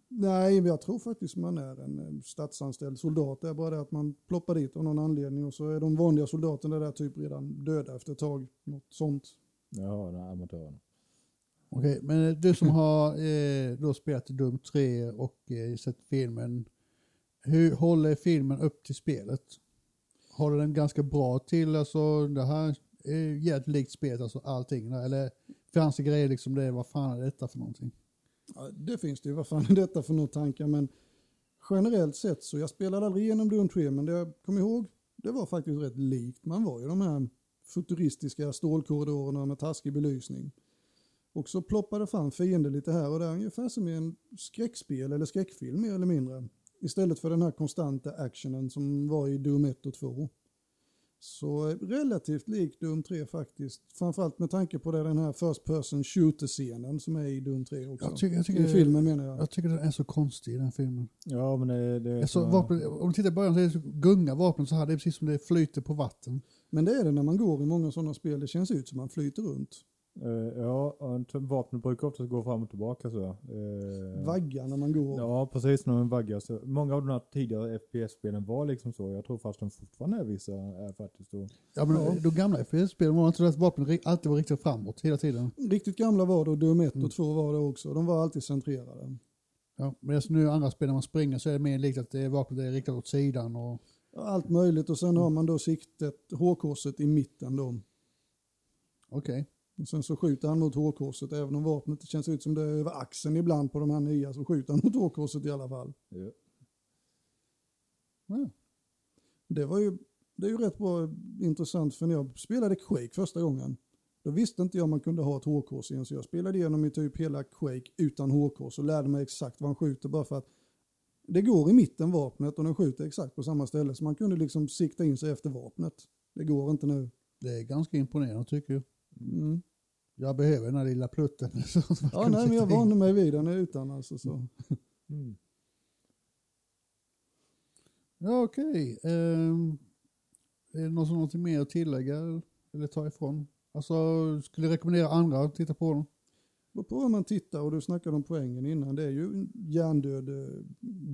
Nej, jag tror faktiskt man är en eh, statsanställd soldat. Det är bara det att man ploppar dit av någon anledning och så är de vanliga soldaterna där typ redan döda efter ett tag. Något sånt. Ja, de amatörerna. Okej, men du som har eh, då spelat Doom 3 och eh, sett filmen. Hur håller filmen upp till spelet? Håller den ganska bra till? Alltså det här är jävligt likt spelet, alltså allting. Eller fanns det grejer liksom det, vad fan är detta för någonting? Ja, det finns det ju, vad fan är detta för några tankar? Men generellt sett så, jag spelade aldrig igenom Doom 3, men det jag kommer ihåg, det var faktiskt rätt likt. Man var ju de här futuristiska stålkorridorerna med taskig belysning. Och så ploppar det fram fiender lite här och där, ungefär som i en skräckspel eller skräckfilm mer eller mindre. Istället för den här konstanta actionen som var i Doom 1 och 2. Så relativt lik Doom 3 faktiskt. Framförallt med tanke på det, den här First Person Shooter-scenen som är i Doom 3 också. Jag tycker, jag tycker, I filmen menar jag. Jag tycker den är så konstig den filmen. Ja men det, det är så... Vapen, om du tittar i början så, är det så gungar vapnen så här, det är precis som det flyter på vatten. Men det är det när man går i många sådana spel, det känns ut som man flyter runt. Uh, ja, vapnet brukar ofta gå fram och tillbaka så. Uh, Vagga när man går. Ja, precis när man vaggar. Så många av de här tidigare FPS-spelen var liksom så. Jag tror fast de fortfarande är vissa är faktiskt så. Ja, men ja. de gamla FPS-spelen var inte så att vapnet alltid var riktigt framåt hela tiden. Riktigt gamla var det och Doom 1 mm. och 2 var det också. De var alltid centrerade. Ja, men nu andra spel när man springer så är det mer likt att det vapnet är riktat åt sidan och... Allt möjligt och sen mm. har man då siktet, hårkorset i mitten då. Okej. Okay. Och sen så skjuter han mot hårkorset, även om vapnet det känns ut som det är över axeln ibland på de här nya, så skjuter han mot hårkorset i alla fall. Ja. Ja. Det var ju, det är ju rätt bra intressant, för när jag spelade Quake första gången, då visste inte jag man kunde ha ett hårkors i en, så jag spelade igenom i typ hela Quake utan hårkors och lärde mig exakt vad han skjuter bara för att det går i mitten vapnet och den skjuter exakt på samma ställe, så man kunde liksom sikta in sig efter vapnet. Det går inte nu. Det är ganska imponerande tycker jag. Mm. Jag behöver den här lilla plutten. ja, nej, men jag vande mig vid den utan alltså. Så. Mm. Ja, okej. Okay. Um, är det något, något mer att tillägga eller ta ifrån? Alltså, skulle du rekommendera andra att titta på dem? Beror på vad man tittar och du snackade om poängen innan. Det är ju hjärndöd eh,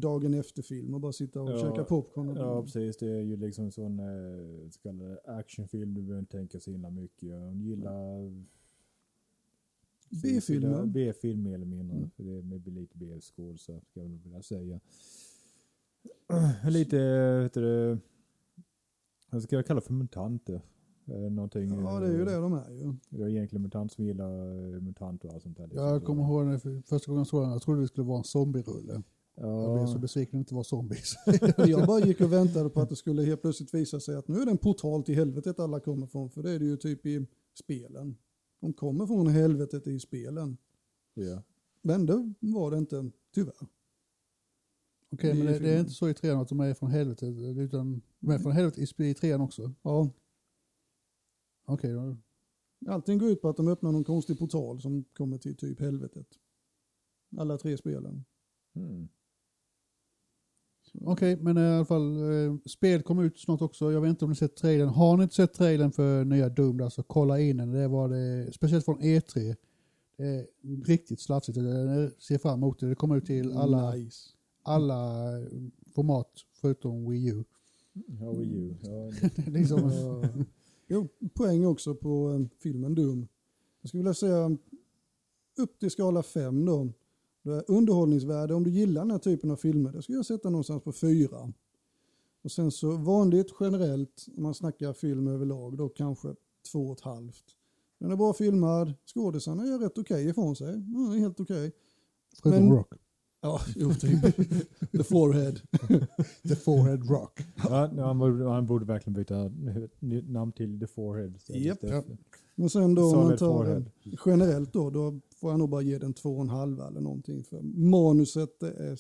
dagen efter-film och bara sitta och ja, käka popcorn. Och ja, precis. Det är ju liksom sån eh, så kallad actionfilm. Du behöver inte tänka så himla mycket. Jag gillar. B-film mer eller mindre. Mm. För det är med lite B-skådisar ska jag vilja säga. Lite, heter det, vad ska jag kalla för mutanter? Någonting. Ja, det är ju det de är ju. Det är egentligen mutant som gillar eh, mutanter och allt sånt där. liksom. Jag kommer ihåg när för- första gången jag såg den, jag trodde det skulle vara en zombierulle. Jag blev så Ja, besviken att det inte var zombies. Jag bara gick och väntade på att det skulle helt plötsligt visa sig att nu är det en portal till helvetet alla kommer från. För det är det ju typ i spelen. De kommer från helvetet i spelen. ja. Men det var det inte, tyvärr. Okej, men det, det är inte så i trean att de är från helvetet, utan de är från helvetet i, i trean också. Ja, Okej, då. allting går ut på att de öppnar någon konstig portal som kommer till typ helvetet. Alla tre spelen. Mm. Okej, men i alla fall, eh, spel kommer ut snart också. Jag vet inte om ni sett trailern. Har ni inte sett trailern för nya Doom, alltså kolla in den. Det var det, speciellt från E3. Det är riktigt slafsigt. Jag ser fram emot det. Det kommer ut till alla, Nice. alla eh, format förutom Wii U. Ja, Wii U. Ja, liksom. Jo, poäng också på eh, filmen Doom. Jag skulle vilja säga upp till skala 5 då. Är underhållningsvärde, om du gillar den här typen av filmer, det skulle jag sätta någonstans på 4. Och sen så vanligt generellt, om man snackar film överlag, då kanske 2,5. Den är bra filmad, skådisarna gör rätt okej ifrån sig. Är helt okej. förutom men- Rock. Ja, jo, typ. The forehead. The Forehead Rock. ja, han, borde, han borde verkligen byta namn till The Forehead. Japp. Ja. Men sen då om man tar forehead. eh, generellt då, då får jag nog bara ge den två och en halv eller någonting. För manuset det är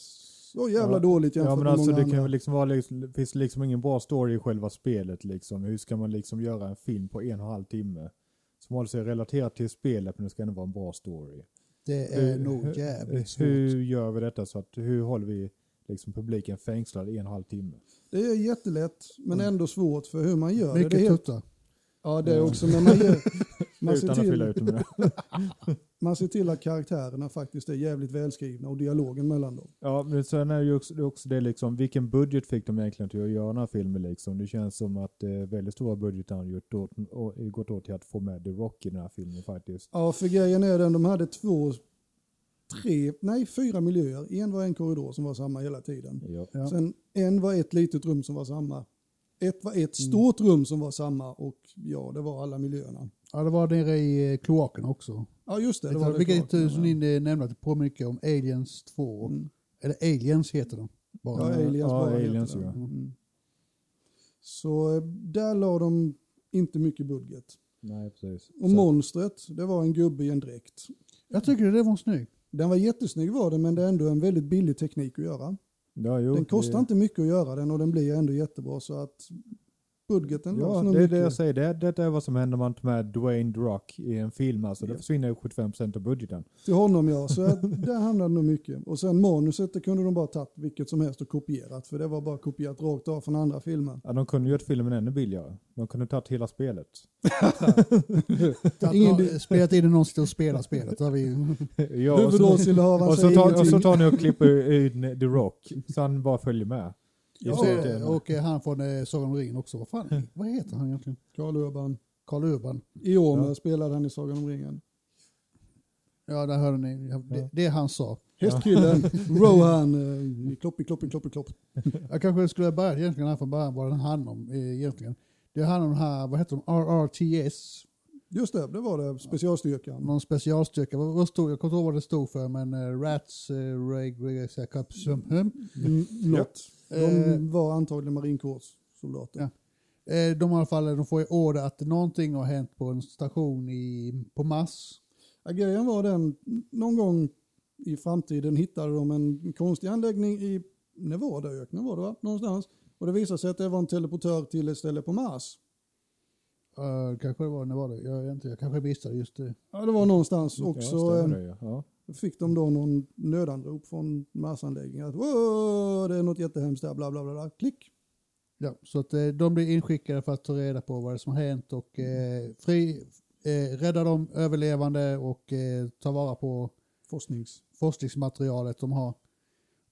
så jävla Ja. dåligt jämfört Ja men med alltså många det andra. kan liksom vara, liksom, det finns liksom ingen bra story i själva spelet liksom. Hur ska man liksom göra en film på en och en halv timme? Som håller sig relaterat till spelet men det ska ändå vara en bra story. Det är Hur- nog jävligt svårt. Hur gör vi detta så att, hur håller vi liksom publiken fängslad i en och en halv timme? Det är jättelätt men ändå svårt för hur man gör det. Mycket det. helt, tuttar. Ja det är också, men man, gör, man, ser Utan att fylla till, ut det med man ser till att karaktärerna faktiskt är jävligt välskrivna och dialogen mellan dem. Ja, men sen är det ju också det, är också det liksom, vilken budget fick de egentligen till att göra den här filmen liksom? Det känns som att eh, väldigt stora budgetar har gjort åt, och, gått åt till att få med The Rock i den här filmen faktiskt. Ja för grejen är den, de hade två, tre, nej fyra miljöer. En var en korridor som var samma hela tiden. Ja. Sen en var ett litet rum som var samma. Ett var Mm. ett stort rum som var samma och ja, det var alla miljöerna. Ja, det var nere i eh, kloaken också. Ja just det, det var det Vilket klart. eh, som ni nämnde att det påminner mycket om Aliens 2. Mm. Eller Aliens heter de. Bara. Ja, Aliens Ja, bara Aliens, det. ja. Mm. Så eh, där la de inte mycket budget. Nej, precis. Och Så- monstret, det var en gubbe i en dräkt. Jag tycker det var snygg. Den var jättesnygg var den, men det är ändå en väldigt billig teknik att göra. Ja, jo, den kostar det, inte mycket att göra den och den blir ändå jättebra så att budgeten Ja, det är det jag säger. Det, det är vad som händer om man tar med Dwayne The Rock i en film. Alltså, Ja. det försvinner 75% av budgeten. Till honom ja, så där hamnade nog mycket. Och sen manuset, det kunde de bara tagit vilket som helst och kopierat. För det var bara kopierat rakt av från andra filmer. Ja, de kunde gjort filmen ännu billigare. De kunde tagit hela spelet. Ingen- spelat in någon sitter och spelar spelet. Där vi, ja, och, så, och, så tar, och så tar ni och klipper ut The Rock. Så han bara följer med. I och, slutändan. och eh, han från eh, Sagan om ringen också. Vad, fan, vad heter han egentligen? Karl Urban. Karl Urban. I år Ja. spelade han i Sagan om ringen. Ja, där hörde ni. Ja, Det, det han sa. Hästkillen, Rohan, eh, klopp, klopp, klopp. Jag kanske skulle börja egentligen här från början vad den handlar om eh, egentligen. Det handlar om den här, vad heter de, RRTS, Just det, det var det. Specialstyrkan. någon specialstyrka. Vad, vad stod, jag kommer inte ihåg vad det stod för, men uh, Rats, uh, Reg, Reg, Capsum, Mm, Något. De Eh. var antagligen marinkårssoldater. Ja. Eh, De i alla fall, de får order att någonting har hänt på en station i, på Mars. Ja, grejen var den, någon gång i framtiden hittade de en konstig anläggning i Nevadaöknen var det va? Någonstans. Och det visade sig att det var en teleportör till ett ställe på Mars. Uh, kanske det var, det? Jag vet inte, jag kanske missade just det. Ja, det var någonstans Ja, också. stämmer eh, det, ja. Fick de då någon nödanrop från Marsanläggningen att det är något jättehemskt där, bla bla bla. Klick. Ja, så att eh, de blir inskickade för att ta reda på vad det är som har hänt och eh, fri, eh, rädda de överlevande och eh, ta vara på Forsknings. forskningsmaterialet de har.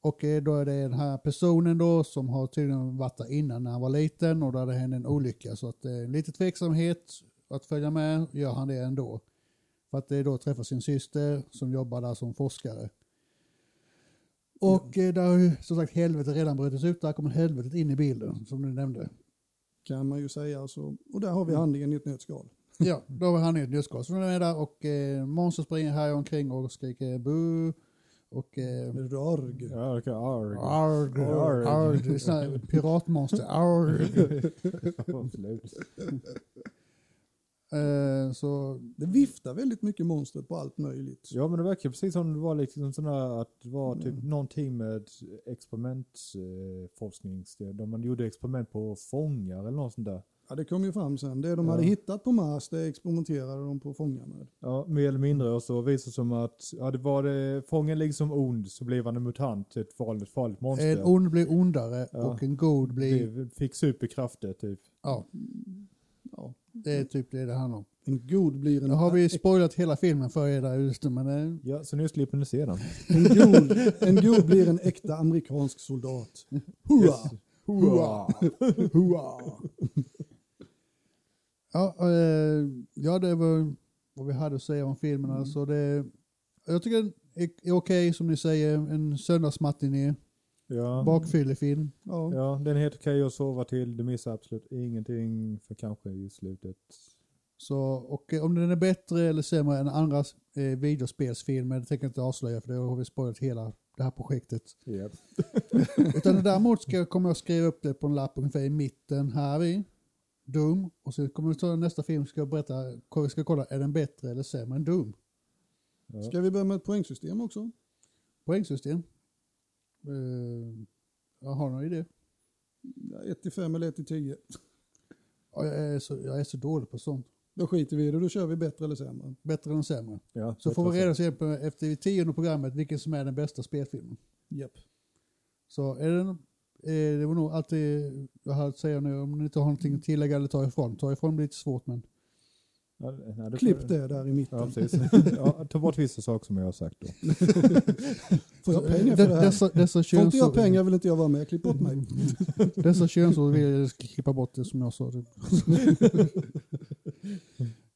Och eh, då är det den här personen då som har tydligen varit där innan när han var liten och där det hände en olycka. Så att eh, lite tveksamhet att följa med, gör han det ändå. För att eh, då träffa sin syster som jobbar där som forskare. Och eh, där har ju som sagt helvetet redan brutits ut. Där kommer helvetet in i bilden som du nämnde. Kan man ju säga. Så. Och där har vi handlingen i ett nötskal. Ja, då var han i ett nötskal. Så de är där och eh, monster springer här omkring och skriker bu. Och eh. Ja, okej. arg. arg, Arg. arg, det är såna här piratmonster. Arg. Eh, så Det viftar väldigt mycket monstret på allt möjligt. Ja men det verkar precis som det var liksom sådär att det var typ Mm. någonting med experimentforskning. De man gjorde experiment på fångar eller något sånt där. Ja, det kom ju fram sen. Det de Ja. hade hittat på Mars, det experimenterade de på fångar med. Ja, mer eller mindre. Och så visade det som att, ja det var det, fången liksom ond så blev han en mutant, ett farligt, farligt monster. en ond blir ondare Ja. och en god. Blev- Fick superkrafter typ. Ja. Det är typ det det handlar om. En god blir en... Nu har vi spoilat hela filmen för er där ute, men eh, Ja, så nu slipper ni se den. En god, en god blir en äkta amerikansk soldat. Hurra! Hurra! Hurra! ja, eh, ja, det var vad vi hade att säga om filmen. Mm. Alltså det, jag tycker den är, är okej, som ni säger. En söndagsmatiné, Ja. bakfyllefilm. Ja. ja, den helt okej att sova till. Du missar absolut ingenting för kanske i slutet. Så, och eh, om den är bättre eller sämre än andra eh, videospelsfilmer, det tänker jag inte avslöja för det har vi spoilat hela det här projektet. Yep. Utan däremot ska jag, kommer jag skriva upp det på en lapp ungefär i mitten här vid. Doom. Och sen kommer vi ta nästa film ska jag berätta, vi ska kolla, är den bättre eller sämre än Doom? Ja. Ska vi börja med ett poängsystem också? Poängsystem. Uh, jag har någon idé. 1 till 5 eller 1 till 10. Ja, jag, är så, jag är så dålig på sånt. Då skiter vi i det, då kör vi bättre eller sämre. Bättre än sämre. Ja, Så får vi reda sen på, efter tionde programmet vilken som är den bästa spelfilmen. Japp. Så är det, eh, det var nog alltid jag hade att säga nu, om ni inte har någonting att tillägga eller ta ifrån. Ta ifrån blir lite svårt men. Ja, nej, det- Klipp det där i mitten. Ja, precis. Ja, ta bort vissa saker som jag har sagt då. Får jag pengar för De- det här? Dessa, dessa, Får inte jag pengar vill inte jag vara med. Klipp bort mig. dessa könsord vill jag ska klippa bort det som jag sa.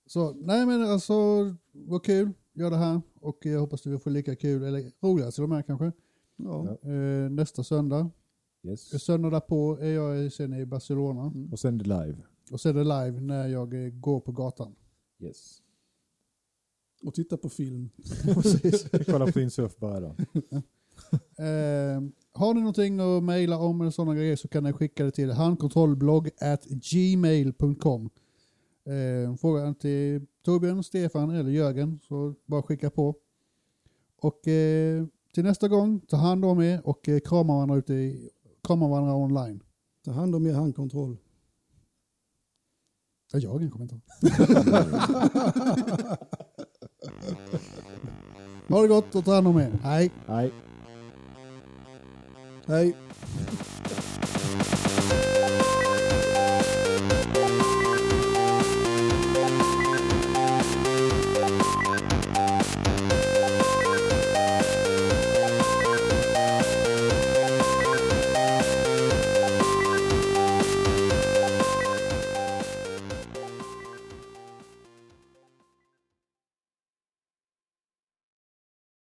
Så nej men alltså, vad kul, gör det här. Och jag hoppas att vi får lika kul, eller roligare till och med kanske. Ja. Eh, nästa söndag. Yes. Söndag därpå är jag sen i Barcelona. Och sen det live. Och sen är det live när jag eh, går på gatan. Yes. Och titta på film. Precis. Kolla på din surfbräda. Eh, har ni någonting att mejla om eller sådana grejer så kan ni skicka det till handkontrollblogg at gmail.com. Eh, fråga till Torbjörn, Stefan eller Jörgen så bara skicka på. Och eh, till nästa gång, ta hand om er och eh, krama varandra ute i, krama varandra online. Ta hand om er handkontroll. Ja, jag har ingen kommentar. ha det gott och ta hand om er. Hej! Nej. Hej.